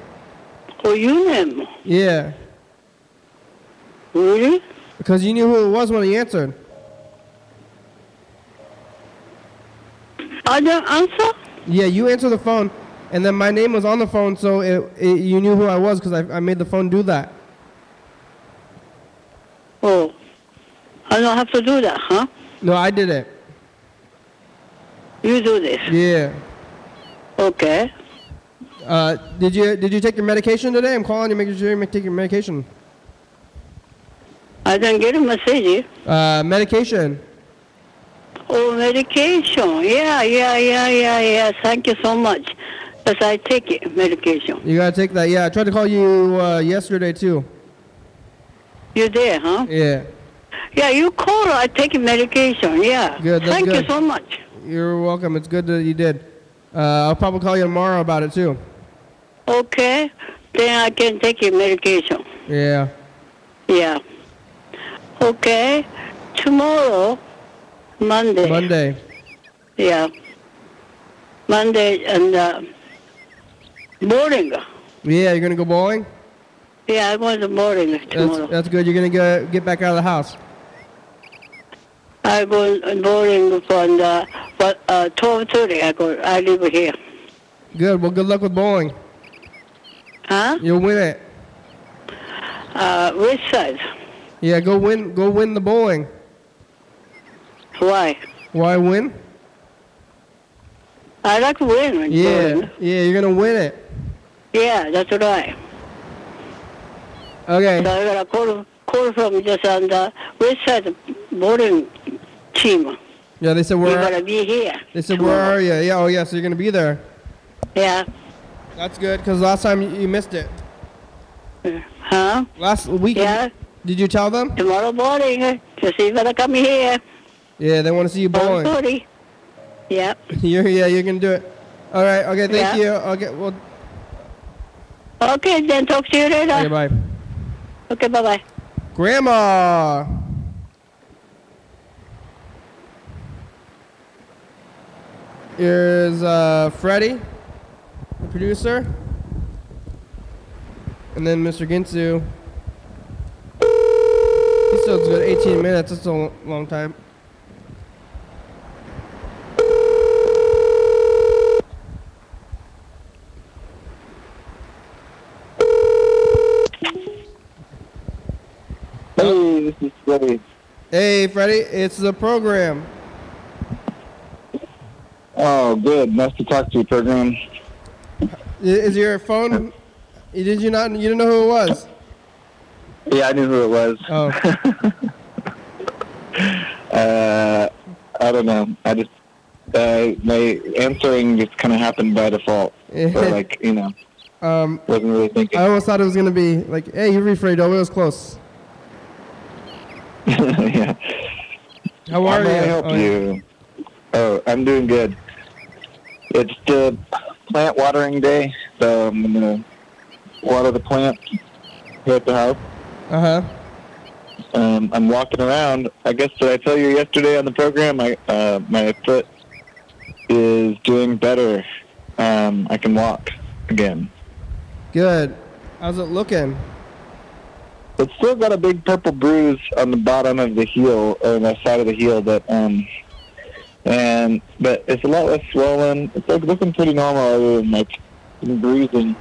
[SPEAKER 10] Oh, your name?
[SPEAKER 1] Yeah.
[SPEAKER 10] Really?
[SPEAKER 1] Because you knew who it was when he answered.
[SPEAKER 10] I don't answer?
[SPEAKER 1] Yeah, you answered the phone, and then my name was on the phone, so it, it, you knew who I was because I, I made the phone do that.
[SPEAKER 10] Oh. I don't have to do that, huh?
[SPEAKER 1] No, I did it.
[SPEAKER 10] You do this.
[SPEAKER 1] Yeah.
[SPEAKER 10] Okay.
[SPEAKER 1] Uh, did you did you take your medication today? I'm calling you, making sure you take your medication.
[SPEAKER 10] I didn't get a message.
[SPEAKER 1] Uh, medication.
[SPEAKER 10] Oh, medication. Yeah, yeah, yeah, yeah, yeah. Thank you so much. Yes, I take it, medication.
[SPEAKER 1] You gotta take that. Yeah, I tried to call you uh, yesterday too.
[SPEAKER 10] You there, huh?
[SPEAKER 1] Yeah.
[SPEAKER 10] Yeah, you call. I take medication. Yeah.
[SPEAKER 1] Good.
[SPEAKER 10] Thank
[SPEAKER 1] good.
[SPEAKER 10] you so much.
[SPEAKER 1] You're welcome. It's good that you did. Uh, I'll probably call you tomorrow about it too.
[SPEAKER 10] Okay. Then I can take your medication.
[SPEAKER 1] Yeah.
[SPEAKER 10] Yeah. Okay. Tomorrow, Monday.
[SPEAKER 1] Monday.
[SPEAKER 10] Yeah. Monday and uh, bowling.
[SPEAKER 1] Yeah, you're gonna go bowling.
[SPEAKER 10] Yeah, I want to bowling tomorrow.
[SPEAKER 1] That's that's good. You're gonna go get back out of the house.
[SPEAKER 10] I go bowling from the but uh, twelve thirty. I go. I live here.
[SPEAKER 1] Good. Well, good luck with bowling.
[SPEAKER 10] Huh?
[SPEAKER 1] You'll win it.
[SPEAKER 10] Uh, which side?
[SPEAKER 1] Yeah, go win. Go win the bowling.
[SPEAKER 10] Why?
[SPEAKER 1] Why win?
[SPEAKER 10] I like to win.
[SPEAKER 1] Yeah.
[SPEAKER 10] bowling.
[SPEAKER 1] Yeah, you're gonna win it.
[SPEAKER 10] Yeah, that's right.
[SPEAKER 1] Okay.
[SPEAKER 10] So I got a call call from just on the west side team.
[SPEAKER 1] Yeah, they said
[SPEAKER 10] You
[SPEAKER 1] where.
[SPEAKER 10] gotta be here.
[SPEAKER 1] They said where are you? Yeah. Oh yeah. So you're gonna be there.
[SPEAKER 10] Yeah.
[SPEAKER 1] That's good because last time you, you missed it.
[SPEAKER 10] Uh, huh?
[SPEAKER 1] Last week.
[SPEAKER 10] Yeah.
[SPEAKER 1] Did you tell them?
[SPEAKER 10] Tomorrow morning, just you gotta come here.
[SPEAKER 1] Yeah, they want to see you bowling.
[SPEAKER 10] Yeah.
[SPEAKER 1] you're yeah, you're gonna do it. All right. Okay. Thank
[SPEAKER 10] Yeah.
[SPEAKER 1] you. Okay. Well.
[SPEAKER 10] Okay, then talk to you later.
[SPEAKER 1] Okay. Bye.
[SPEAKER 10] Okay, bye bye.
[SPEAKER 1] Grandma. Here's uh, Freddie, the producer, and then Mr. Ginsu. He still good. 18 minutes. That's a long time.
[SPEAKER 11] Hey, this is Freddie.
[SPEAKER 1] Hey, Freddie, it's the program.
[SPEAKER 11] Oh, good. Nice to talk to you, program.
[SPEAKER 1] Is your phone? Did you not? You didn't know who it was?
[SPEAKER 11] Yeah, I knew who it was.
[SPEAKER 1] Oh.
[SPEAKER 11] uh, I don't know. I just uh, my answering just kind of happened by default. or like you know,
[SPEAKER 1] Um,
[SPEAKER 11] wasn't really thinking.
[SPEAKER 1] I almost thought it was gonna be like, "Hey, you're Oh, It was close.
[SPEAKER 11] yeah.
[SPEAKER 1] How are
[SPEAKER 11] How may
[SPEAKER 1] you?
[SPEAKER 11] I help
[SPEAKER 1] Oh,
[SPEAKER 11] you? Oh, I'm doing good. It's the plant watering day, so I'm gonna water the plants here at the house.
[SPEAKER 1] Uh huh.
[SPEAKER 11] Um, I'm walking around. I guess did I tell you yesterday on the program? I uh, my foot is doing better. Um, I can walk again.
[SPEAKER 1] Good. How's it looking?
[SPEAKER 11] It's still got a big purple bruise on the bottom of the heel or on the side of the heel, but um, and but it's a lot less swollen. It's like looking pretty normal other than like some bruising.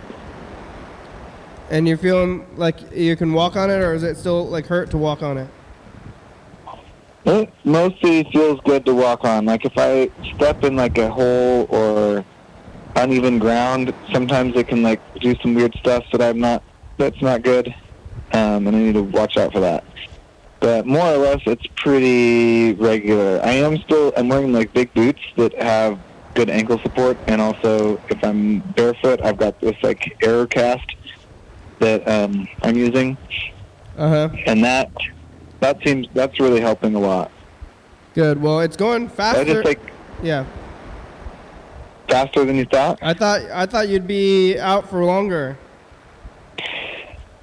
[SPEAKER 1] And you're feeling like you can walk on it, or is it still like hurt to walk on it?
[SPEAKER 11] It mostly feels good to walk on. Like if I step in like a hole or uneven ground, sometimes it can like do some weird stuff that I'm not. That's not good, um, and I need to watch out for that. But more or less, it's pretty regular. I am still. I'm wearing like big boots that have good ankle support, and also if I'm barefoot, I've got this like air cast that um, I'm using,
[SPEAKER 1] Uh huh.
[SPEAKER 11] and that that seems that's really helping a lot.
[SPEAKER 1] Good. Well, it's going
[SPEAKER 11] I
[SPEAKER 1] faster.
[SPEAKER 11] just like
[SPEAKER 1] yeah.
[SPEAKER 11] faster than you thought.
[SPEAKER 1] I thought I thought you'd be out for longer.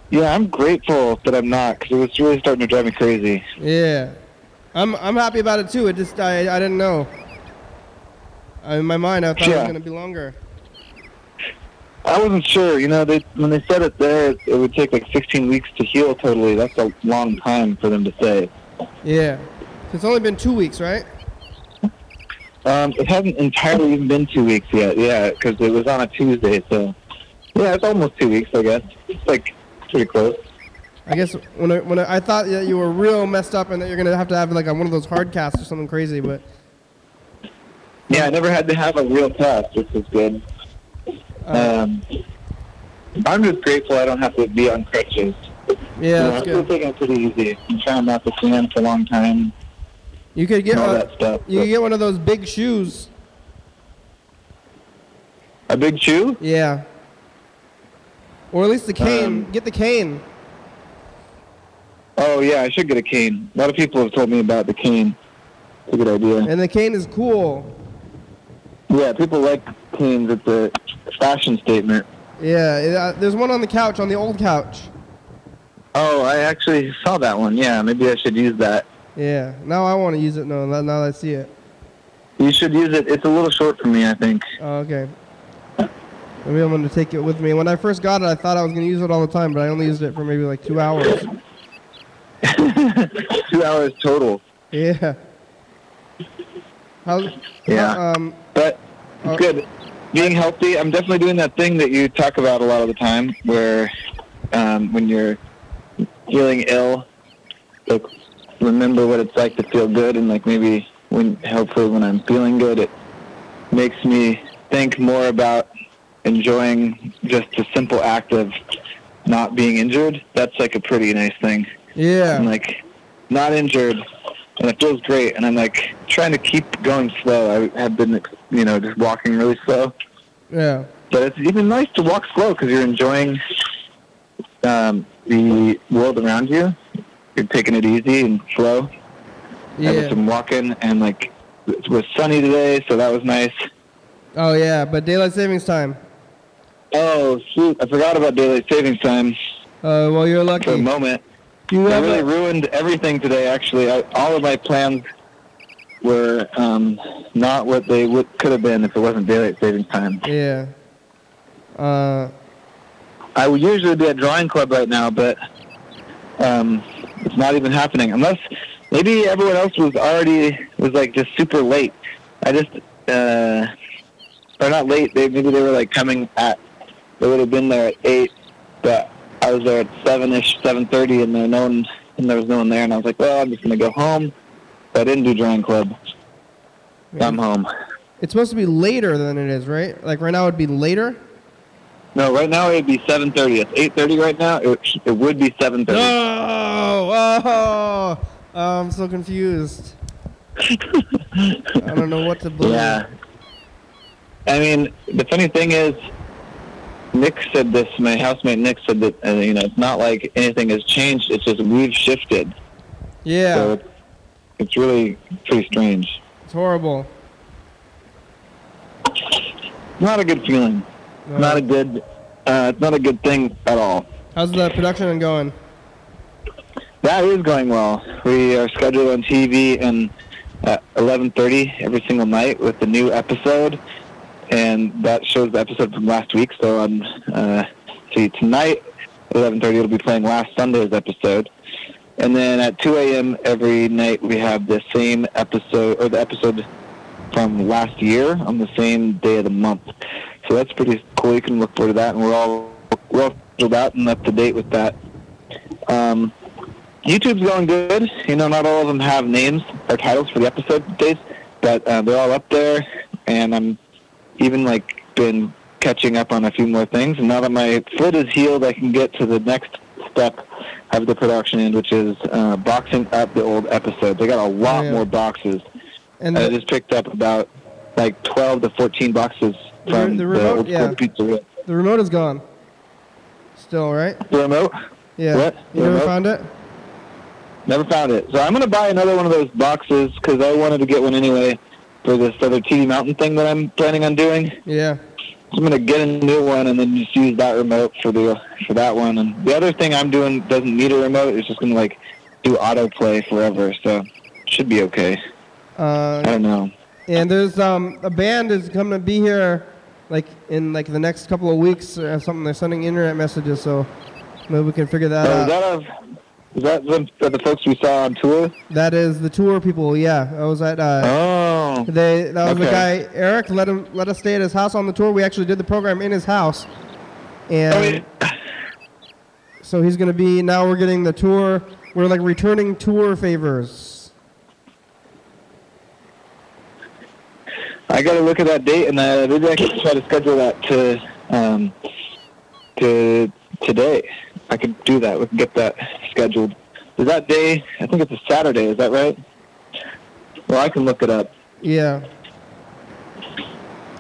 [SPEAKER 11] Yeah, I'm grateful that I'm not because it was really starting to drive me crazy.
[SPEAKER 1] Yeah. I'm I'm happy about it too. It just I I didn't know. In my mind, I thought it was gonna be longer.
[SPEAKER 11] I wasn't sure. You know, they when they said it there, it would take like 16 weeks to heal totally. That's a long time for them to say.
[SPEAKER 1] Yeah. It's only been two weeks, right?
[SPEAKER 11] Um, it hasn't entirely even been two weeks yet. Yeah, because it was on a Tuesday, so yeah, it's almost two weeks, I guess. It's like pretty close.
[SPEAKER 1] I guess when I, when I, I thought that you were real messed up and that you're gonna have to have like a, one of those hard casts or something crazy, but
[SPEAKER 11] Yeah, I never had to have a real test, which is good. Um, I'm just grateful I don't have to be on crutches.
[SPEAKER 1] yeah,
[SPEAKER 11] You know,
[SPEAKER 1] that's
[SPEAKER 11] I'm still
[SPEAKER 1] good.
[SPEAKER 11] taking it pretty easy. I'm trying not to stand for a long time.
[SPEAKER 1] You could get
[SPEAKER 11] all
[SPEAKER 1] one,
[SPEAKER 11] that stuff.
[SPEAKER 1] you could get one of those big shoes.
[SPEAKER 11] A big shoe?
[SPEAKER 1] Yeah. Or at least the cane.
[SPEAKER 11] Um,
[SPEAKER 1] get the cane.
[SPEAKER 11] Oh yeah, I should get a cane. A lot of people have told me about the cane. It's a good idea.
[SPEAKER 1] And the cane is cool.
[SPEAKER 11] Yeah, people like canes. It's a fashion statement.
[SPEAKER 1] Yeah, it, uh, there's one on the couch, on the old couch.
[SPEAKER 11] Oh, I actually saw that one. Yeah, maybe I should use that.
[SPEAKER 1] Yeah. Now I want to use it. No, now now that I see it.
[SPEAKER 11] You should use it. It's a little short for me, I think.
[SPEAKER 1] Oh, okay. Maybe I'm gonna take it with me. When I first got it, I thought I was gonna use it all the time, but I only used it for maybe like two hours.
[SPEAKER 11] Two hours total.
[SPEAKER 1] Yeah. How's,
[SPEAKER 11] Yeah.
[SPEAKER 1] how- um,
[SPEAKER 11] But it's good. Being healthy, I'm definitely doing that thing that you talk about a lot of the time, where um, when you're feeling ill, like remember what it's like to feel good, and like maybe when hopefully when I'm feeling good, it makes me think more about enjoying just the simple act of not being injured. That's like a pretty nice thing.
[SPEAKER 1] Yeah.
[SPEAKER 11] I'm like not injured, and it feels great. And I'm like trying to keep going slow. I have been, you know, just walking really slow.
[SPEAKER 1] yeah.
[SPEAKER 11] But it's even nice to walk slow because you're enjoying um, the world around you. You're taking it easy and slow. Yeah. I did some walking, and like it was sunny today, so that was nice.
[SPEAKER 1] Oh yeah, but daylight savings time.
[SPEAKER 11] Oh shoot! I forgot about daylight savings time
[SPEAKER 1] Uh, well, you're lucky.
[SPEAKER 11] for a moment.
[SPEAKER 1] You have
[SPEAKER 11] really
[SPEAKER 1] a-
[SPEAKER 11] ruined everything today. Actually, I, all of my plans were um, not what they would could have been if it wasn't daylight savings time.
[SPEAKER 1] Yeah. Uh,
[SPEAKER 11] I would usually be at drawing club right now, but um, it's not even happening. Unless maybe everyone else was already was like just super late. I just uh, or not late. They maybe they were like coming at. They would have been there at eight, but I was there at seven ish, seven thirty, and there no one and there was no one there. And I was like, well, I'm just gonna go home. But I didn't do drawing club. I'm home.
[SPEAKER 1] it's supposed to be later than it is, right? Like right now, it'd be later.
[SPEAKER 11] No, right now it'd be seven thirty. It's eight thirty right now. It, it would be seven thirty.
[SPEAKER 1] Oh, oh, oh, I'm so confused. I don't know what to believe.
[SPEAKER 11] Yeah. I mean, the funny thing is, Nick said this. My housemate Nick said that uh, you know it's not like anything has changed. It's just we've shifted.
[SPEAKER 1] Yeah,
[SPEAKER 11] So it's, it's really pretty strange.
[SPEAKER 1] it's horrible.
[SPEAKER 11] Not a good feeling.
[SPEAKER 1] No.
[SPEAKER 11] Not a good. Uh, it's not a good thing at all.
[SPEAKER 1] How's the production going?
[SPEAKER 11] That is going well. We are scheduled on TV and at 11:30 every single night with the new episode, and that shows the episode from last week. So on uh, see tonight, 11:30, it'll be playing last Sunday's episode, and then at 2 a.m. every night we have the same episode or the episode from last year on the same day of the month. So that's pretty cool. You can look forward to that, and we're all we're all out and up to date with that. Um, YouTube's going good. You know, not all of them have names or titles for the episode days, but uh, they're all up there, and I'm even like been catching up on a few more things. And now that my foot is healed, I can get to the next step of the production end, which is uh, boxing up the old episodes. I got a lot
[SPEAKER 1] Yeah.
[SPEAKER 11] more boxes.
[SPEAKER 1] And
[SPEAKER 11] I just picked up about like 12 to 14 boxes from
[SPEAKER 1] the
[SPEAKER 11] the,
[SPEAKER 1] remote-
[SPEAKER 11] old
[SPEAKER 1] yeah.
[SPEAKER 11] pizzeria.
[SPEAKER 1] the remote is gone. Still, right?
[SPEAKER 11] The remote?
[SPEAKER 1] Yeah.
[SPEAKER 11] What?
[SPEAKER 1] You never
[SPEAKER 11] Remote?
[SPEAKER 1] found it?
[SPEAKER 11] Never found it. So I'm going to buy another one of those boxes because I wanted to get one anyway for this other TV Mountain thing that I'm planning on doing.
[SPEAKER 1] Yeah.
[SPEAKER 11] So I'm going to get a new one and then just use that remote for the for that one. And the other thing I'm doing doesn't need a remote. It's just going to like do autoplay forever. So should be okay.
[SPEAKER 1] Uh,
[SPEAKER 11] I don't know.
[SPEAKER 1] And there's um a band is coming to be here like in like the next couple of weeks or something. They're sending internet messages, so maybe we can figure that
[SPEAKER 11] Oh,
[SPEAKER 1] out.
[SPEAKER 11] that a, is that the, the folks we saw on tour?
[SPEAKER 1] That is the tour people. Yeah, I was at. Uh,
[SPEAKER 11] Oh.
[SPEAKER 1] They that was the guy Eric. Let him let us stay at his house on the tour. We actually did the program in his house, and so he's gonna be now. We're getting the tour. We're like returning tour favors.
[SPEAKER 11] I got to look at that date, and uh, maybe I can try to schedule that to um, to today. I could do that. We can get that scheduled. Is that day? I think it's a Saturday. Is that right? Well, I can look it up.
[SPEAKER 1] Yeah.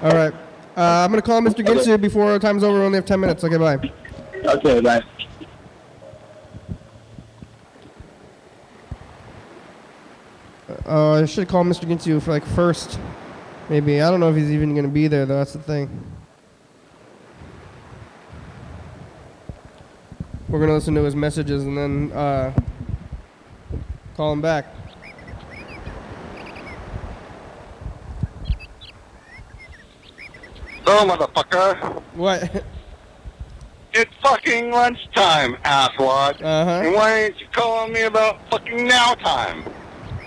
[SPEAKER 1] All right. Uh, I'm gonna call Mr. Ginsu before time's over. We only have ten minutes. Okay, bye.
[SPEAKER 11] Okay, bye.
[SPEAKER 1] Uh, I should call Mr. Ginsu for like first, maybe. I don't know if he's even gonna be there though. That's the thing. We're gonna listen to his messages and then uh, call him back.
[SPEAKER 12] Oh, motherfucker.
[SPEAKER 1] What?
[SPEAKER 12] It's fucking lunchtime, asswad.
[SPEAKER 1] Uh-huh.
[SPEAKER 12] And why ain't you calling me about fucking now time?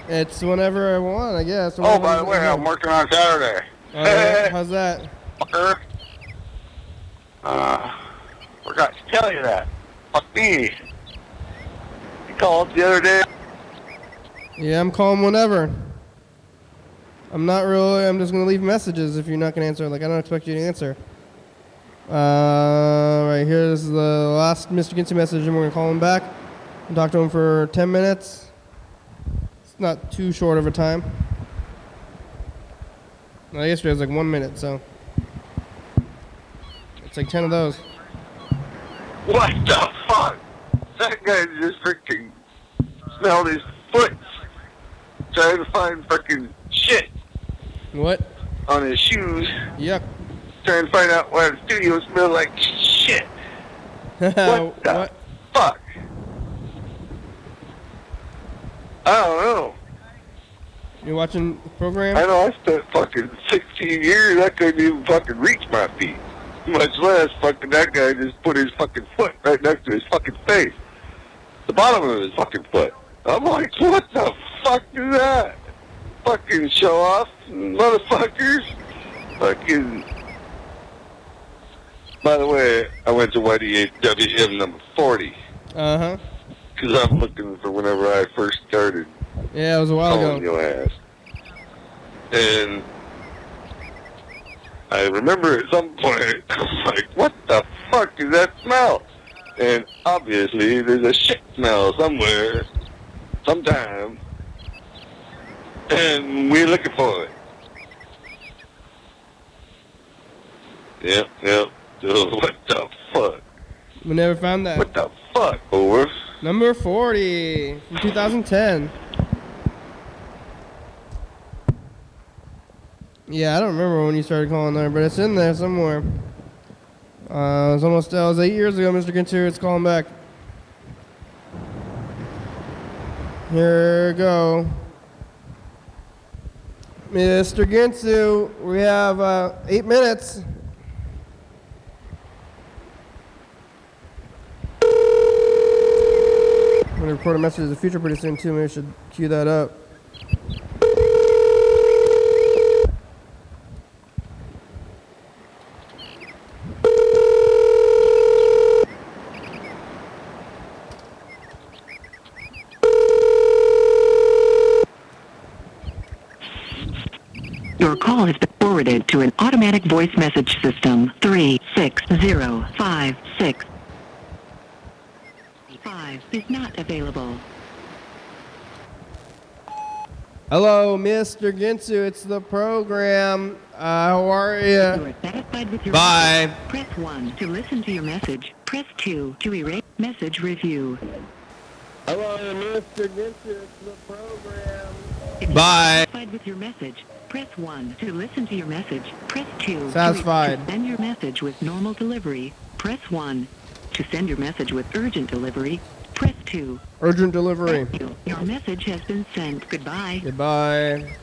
[SPEAKER 1] It's whenever I want, I guess.
[SPEAKER 12] Oh,
[SPEAKER 1] Whenever
[SPEAKER 12] by the way. I'm working on Saturday.
[SPEAKER 1] Oh, yeah? How's that?
[SPEAKER 12] Fucker. Uh, forgot to tell you that. Fuck me. You called the other day.
[SPEAKER 1] Yeah, I'm calling whenever. I'm not really. I'm just gonna leave messages if you're not gonna answer. Like I don't expect you to answer. Uh, right here's the last Mr. Ginsu message, and we're gonna call him back and talk to him for 10 minutes. It's not too short of a time. Yesterday was like one minute, so it's like 10 of those.
[SPEAKER 12] What the fuck? That guy just freaking smelled his foot trying to find fucking shit
[SPEAKER 1] What?
[SPEAKER 12] on his shoes.
[SPEAKER 1] Yuck.
[SPEAKER 12] Trying to find out why the studio smells like shit.
[SPEAKER 1] what
[SPEAKER 12] the fuck? I don't know.
[SPEAKER 1] You watching the program?
[SPEAKER 12] I know I spent fucking 16 years. I couldn't even fucking reach my feet. Much less fucking that guy just put his fucking foot right next to his fucking face. The bottom of his fucking foot. I'm like, what the fuck is that? Fucking show off, motherfuckers. Fucking. By the way, I went to YDHWM number 40
[SPEAKER 1] Uh huh.
[SPEAKER 12] because I'm looking for whenever I first started
[SPEAKER 1] Yeah, it was a while ago.
[SPEAKER 12] your ass. And I remember at some point, like, what the fuck is that smell? And obviously, there's a shit smell somewhere, sometime, and we're looking for it. Yep, yep. So what the fuck?
[SPEAKER 1] We never found that.
[SPEAKER 12] What the fuck, over?
[SPEAKER 1] Number 40 from 2010. Yeah, I don't remember when you started calling there, but it's in there somewhere. Uh, it was almost, that was eight years ago, Mr. Ginter. It's calling back. Here we go. Mr. Ginsu, we have uh, eight minutes. I'm going to record a message of the future pretty soon, too. Maybe I should cue that up.
[SPEAKER 13] Your call has been forwarded to an automatic voice message system. Three six zero five six five is not available.
[SPEAKER 1] Hello, Mr. Ginsu. It's the program. Uh, how are
[SPEAKER 13] You
[SPEAKER 1] you?
[SPEAKER 13] are satisfied with your
[SPEAKER 1] Bye.
[SPEAKER 13] message. Press 1 to listen to your message. Press 2 to erase message review.
[SPEAKER 1] Hello, Mr. Ginsu. It's the program.
[SPEAKER 13] If
[SPEAKER 1] Bye.
[SPEAKER 13] satisfied with your message, Press 1 to listen to your message. Press 2
[SPEAKER 1] Satisfied.
[SPEAKER 13] to send your message with normal delivery. Press 1 to send your message with urgent delivery. Press 2.
[SPEAKER 1] Urgent delivery. You.
[SPEAKER 13] Your message has been sent. Goodbye.
[SPEAKER 1] Goodbye.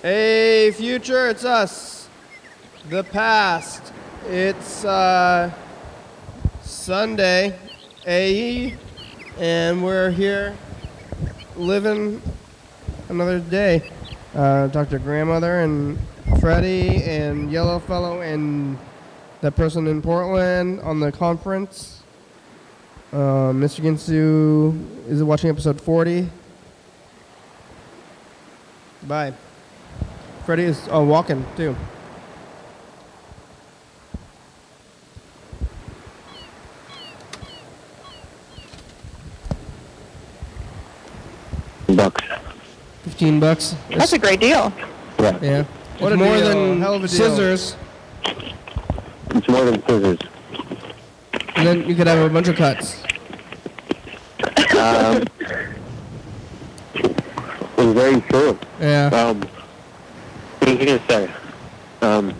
[SPEAKER 1] Hey, future, it's us. The past. It's uh, Sunday, AE, and we're here living another day. Uh, Dr. Grandmother and Freddie and Yellow Fellow and that person in Portland on the conference. Uh, Mr. Ginsu is watching episode 40. Bye. Freddie is oh, walking too.
[SPEAKER 9] Bucks.
[SPEAKER 1] Fifteen bucks.
[SPEAKER 8] That's a great deal.
[SPEAKER 9] Yeah.
[SPEAKER 1] Yeah.
[SPEAKER 14] What
[SPEAKER 1] It's
[SPEAKER 14] a
[SPEAKER 1] more
[SPEAKER 14] deal.
[SPEAKER 1] than
[SPEAKER 14] Hell of a deal.
[SPEAKER 1] scissors,
[SPEAKER 9] It's more than scissors.
[SPEAKER 1] and then you could have a bunch of cuts.
[SPEAKER 9] Um, it's very true.
[SPEAKER 1] Yeah.
[SPEAKER 9] Um, what was I gonna say? Um,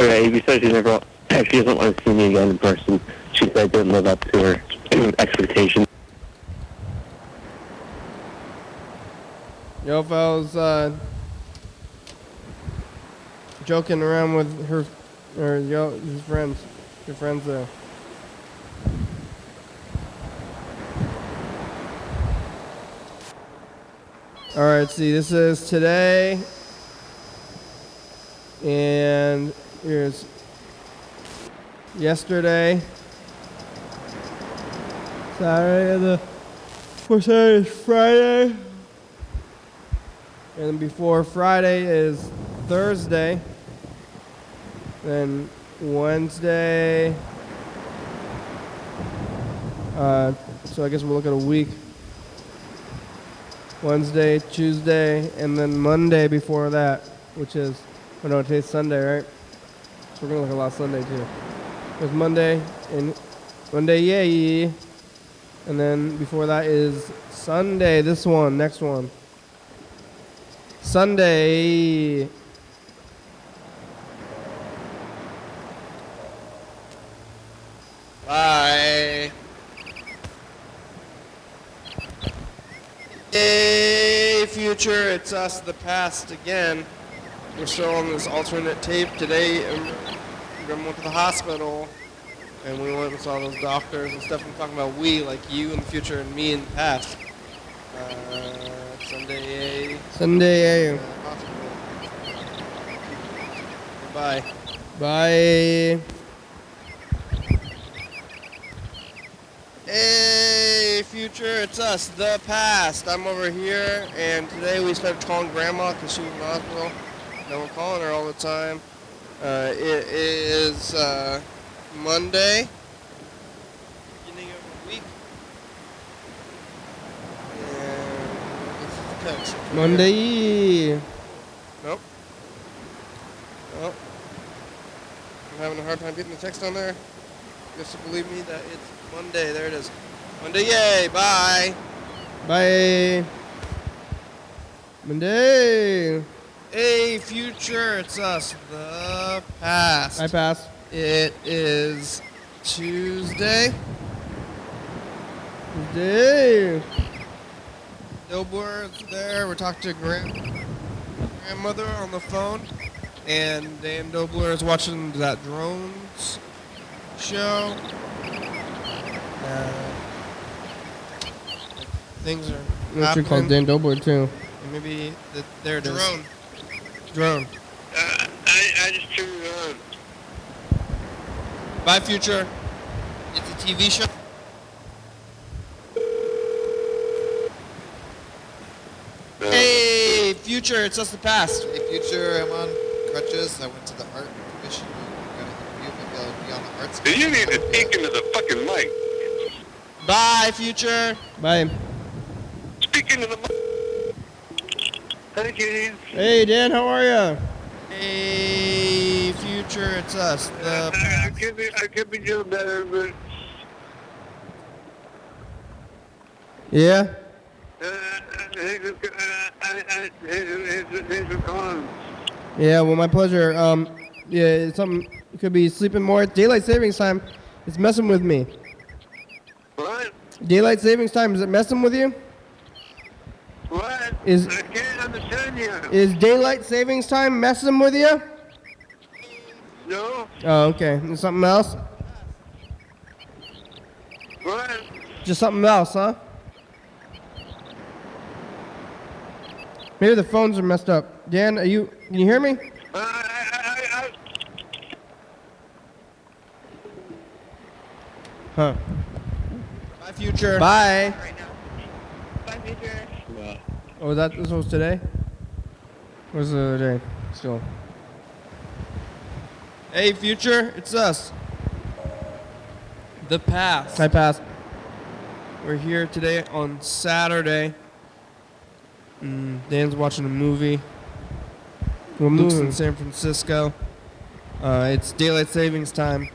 [SPEAKER 9] okay, you said she never, she doesn't want to see me again in person. She said I didn't live up to her expectations.
[SPEAKER 1] Yo, fellas, uh, joking around with her, or yo, his friends, your friends there. All right, see, this is today, and here's yesterday. Saturday, the for Saturday is Friday. And before Friday is Thursday. Then Wednesday. Uh, so I guess we'll look at a week. Wednesday, Tuesday, and then Monday before that, which is, oh no, today's Sunday, right? So we're gonna look at of Sunday too. There's Monday and Monday, yay! And then before that is Sunday. This one, next one. Sunday. Bye. Hey, future, it's us, the past again. We're still on this alternate tape today. And we went to the hospital, and we went and saw those doctors and stuff. I'm talking about we, like you in the future, and me in the past. Uh, Sunday. Sunday. Bye. Bye. Hey, future, it's us, the past. I'm over here, and today we started calling Grandma because she was in the hospital. Now we're calling her all the time. Uh, it is uh, Monday, beginning of the week. Is. Monday. Nope. Nope. I'm having a hard time getting the text on there. Guess you believe me that it's Monday. There it is. Monday, yay! Bye. Bye. Monday. Hey, future, it's us, the past. I pass. It is Tuesday. Tuesday. Dobler's there. We're talking to grand grandmother on the phone, and Dan Dobler is watching that drones show. Uh, things are.
[SPEAKER 14] What's your called Dan Dobler too?
[SPEAKER 1] Maybe the, there it is. Drone. Drone.
[SPEAKER 12] Uh, I, I just turned it on.
[SPEAKER 1] Bye, future. It's a TV show. Hey, future, it's us the past.
[SPEAKER 3] Hey, future, I'm on crutches. I went to the art commission. Got an interview. Maybe I'll be on the arts.
[SPEAKER 12] You need to speak into the fucking mic.
[SPEAKER 1] Bye, future. Bye.
[SPEAKER 12] Speak into the mic. Hey, James.
[SPEAKER 1] Hey, Dan, how are you? Hey, future, it's us. The
[SPEAKER 12] I could be, I could be doing better, but
[SPEAKER 1] yeah. Yeah, well, my pleasure. Um, yeah, it's something it could be sleeping more. Daylight savings time. It's messing with me.
[SPEAKER 12] What?
[SPEAKER 1] Daylight savings time is it messing with you?
[SPEAKER 12] What?
[SPEAKER 1] Is
[SPEAKER 12] I can't understand you.
[SPEAKER 1] Is daylight savings time messing with you?
[SPEAKER 12] No.
[SPEAKER 1] Oh, okay. Is something else?
[SPEAKER 12] What?
[SPEAKER 1] Just something else, huh? Maybe the phones are messed up. Dan, are you? Can you hear me? Huh.
[SPEAKER 6] Bye, future.
[SPEAKER 1] Bye.
[SPEAKER 8] Bye, future.
[SPEAKER 1] Oh, was that this was today? Or was the other day? Still.
[SPEAKER 6] Hey, future, it's us. The past.
[SPEAKER 1] I passed.
[SPEAKER 6] We're here today on Saturday. Mm, Dan's watching a movie.
[SPEAKER 1] What
[SPEAKER 6] Luke's in San Francisco. Uh, it's daylight savings time,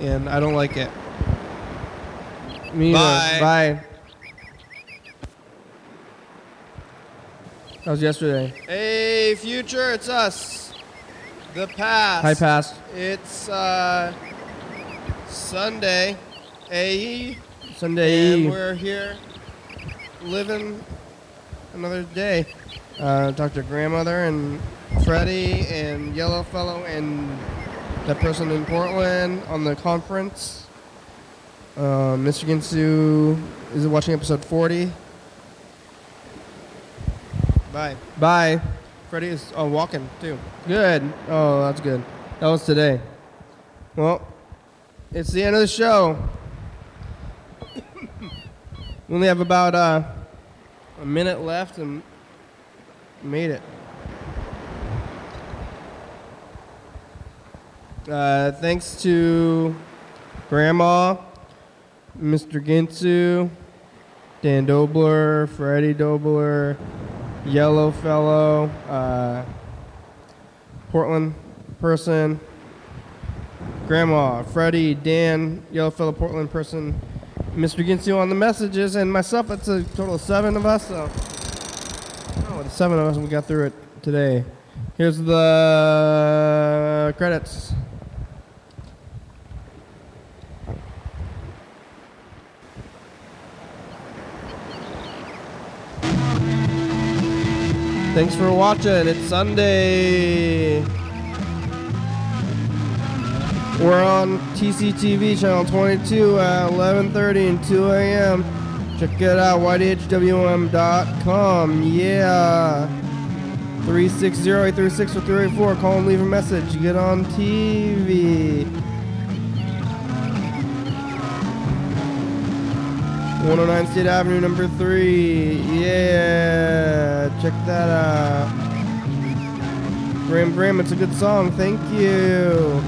[SPEAKER 6] and I don't like it.
[SPEAKER 1] Me
[SPEAKER 6] Bye.
[SPEAKER 1] either. Bye. That was yesterday.
[SPEAKER 6] Hey, future, it's us. The past.
[SPEAKER 1] Hi, past.
[SPEAKER 6] It's uh, Sunday. AE.
[SPEAKER 1] Sunday.
[SPEAKER 6] And we're here living another day.
[SPEAKER 1] Uh, talked to grandmother and
[SPEAKER 6] Freddie and Yellow Fellow and
[SPEAKER 1] that person in Portland on the conference. Uh, Mr. Ginsu is watching episode 40.
[SPEAKER 6] Bye.
[SPEAKER 1] Bye.
[SPEAKER 6] Freddie is uh, walking too.
[SPEAKER 1] Good. Oh, that's good. That was today. Well, it's the end of the show. we only have about uh, a minute left and made it. Uh, thanks to Grandma, Mr. Ginsu, Dan Dobler, Freddie Dobler, Yellow Fellow, uh, Portland person, Grandma, Freddie, Dan, Yellow Fellow Portland person, Mr. Ginsu on the messages, and myself. That's a total of seven of us. So, oh, seven of us, we got through it today. Here's the credits. Thanks for watching. It's Sunday. We're on TCTV channel 22 at 11:30 and 2 a.m. Check it out, ydhwm.com. Yeah. 360-836-384. Call and leave a message. Get on TV. 109 State Avenue, number three. Yeah, check that out. Graham Bram, it's a good song. Thank you.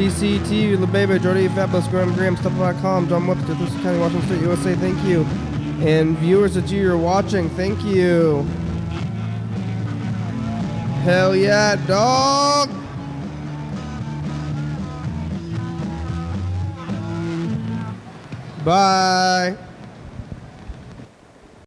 [SPEAKER 1] TCT, La Baby, Jordy, Fabulous, Graham Graham, Stuff.com, John Webster, Bruce County, Washington State, USA. Thank you. And viewers that you are watching, thank you. Hell yeah, dog. Bye.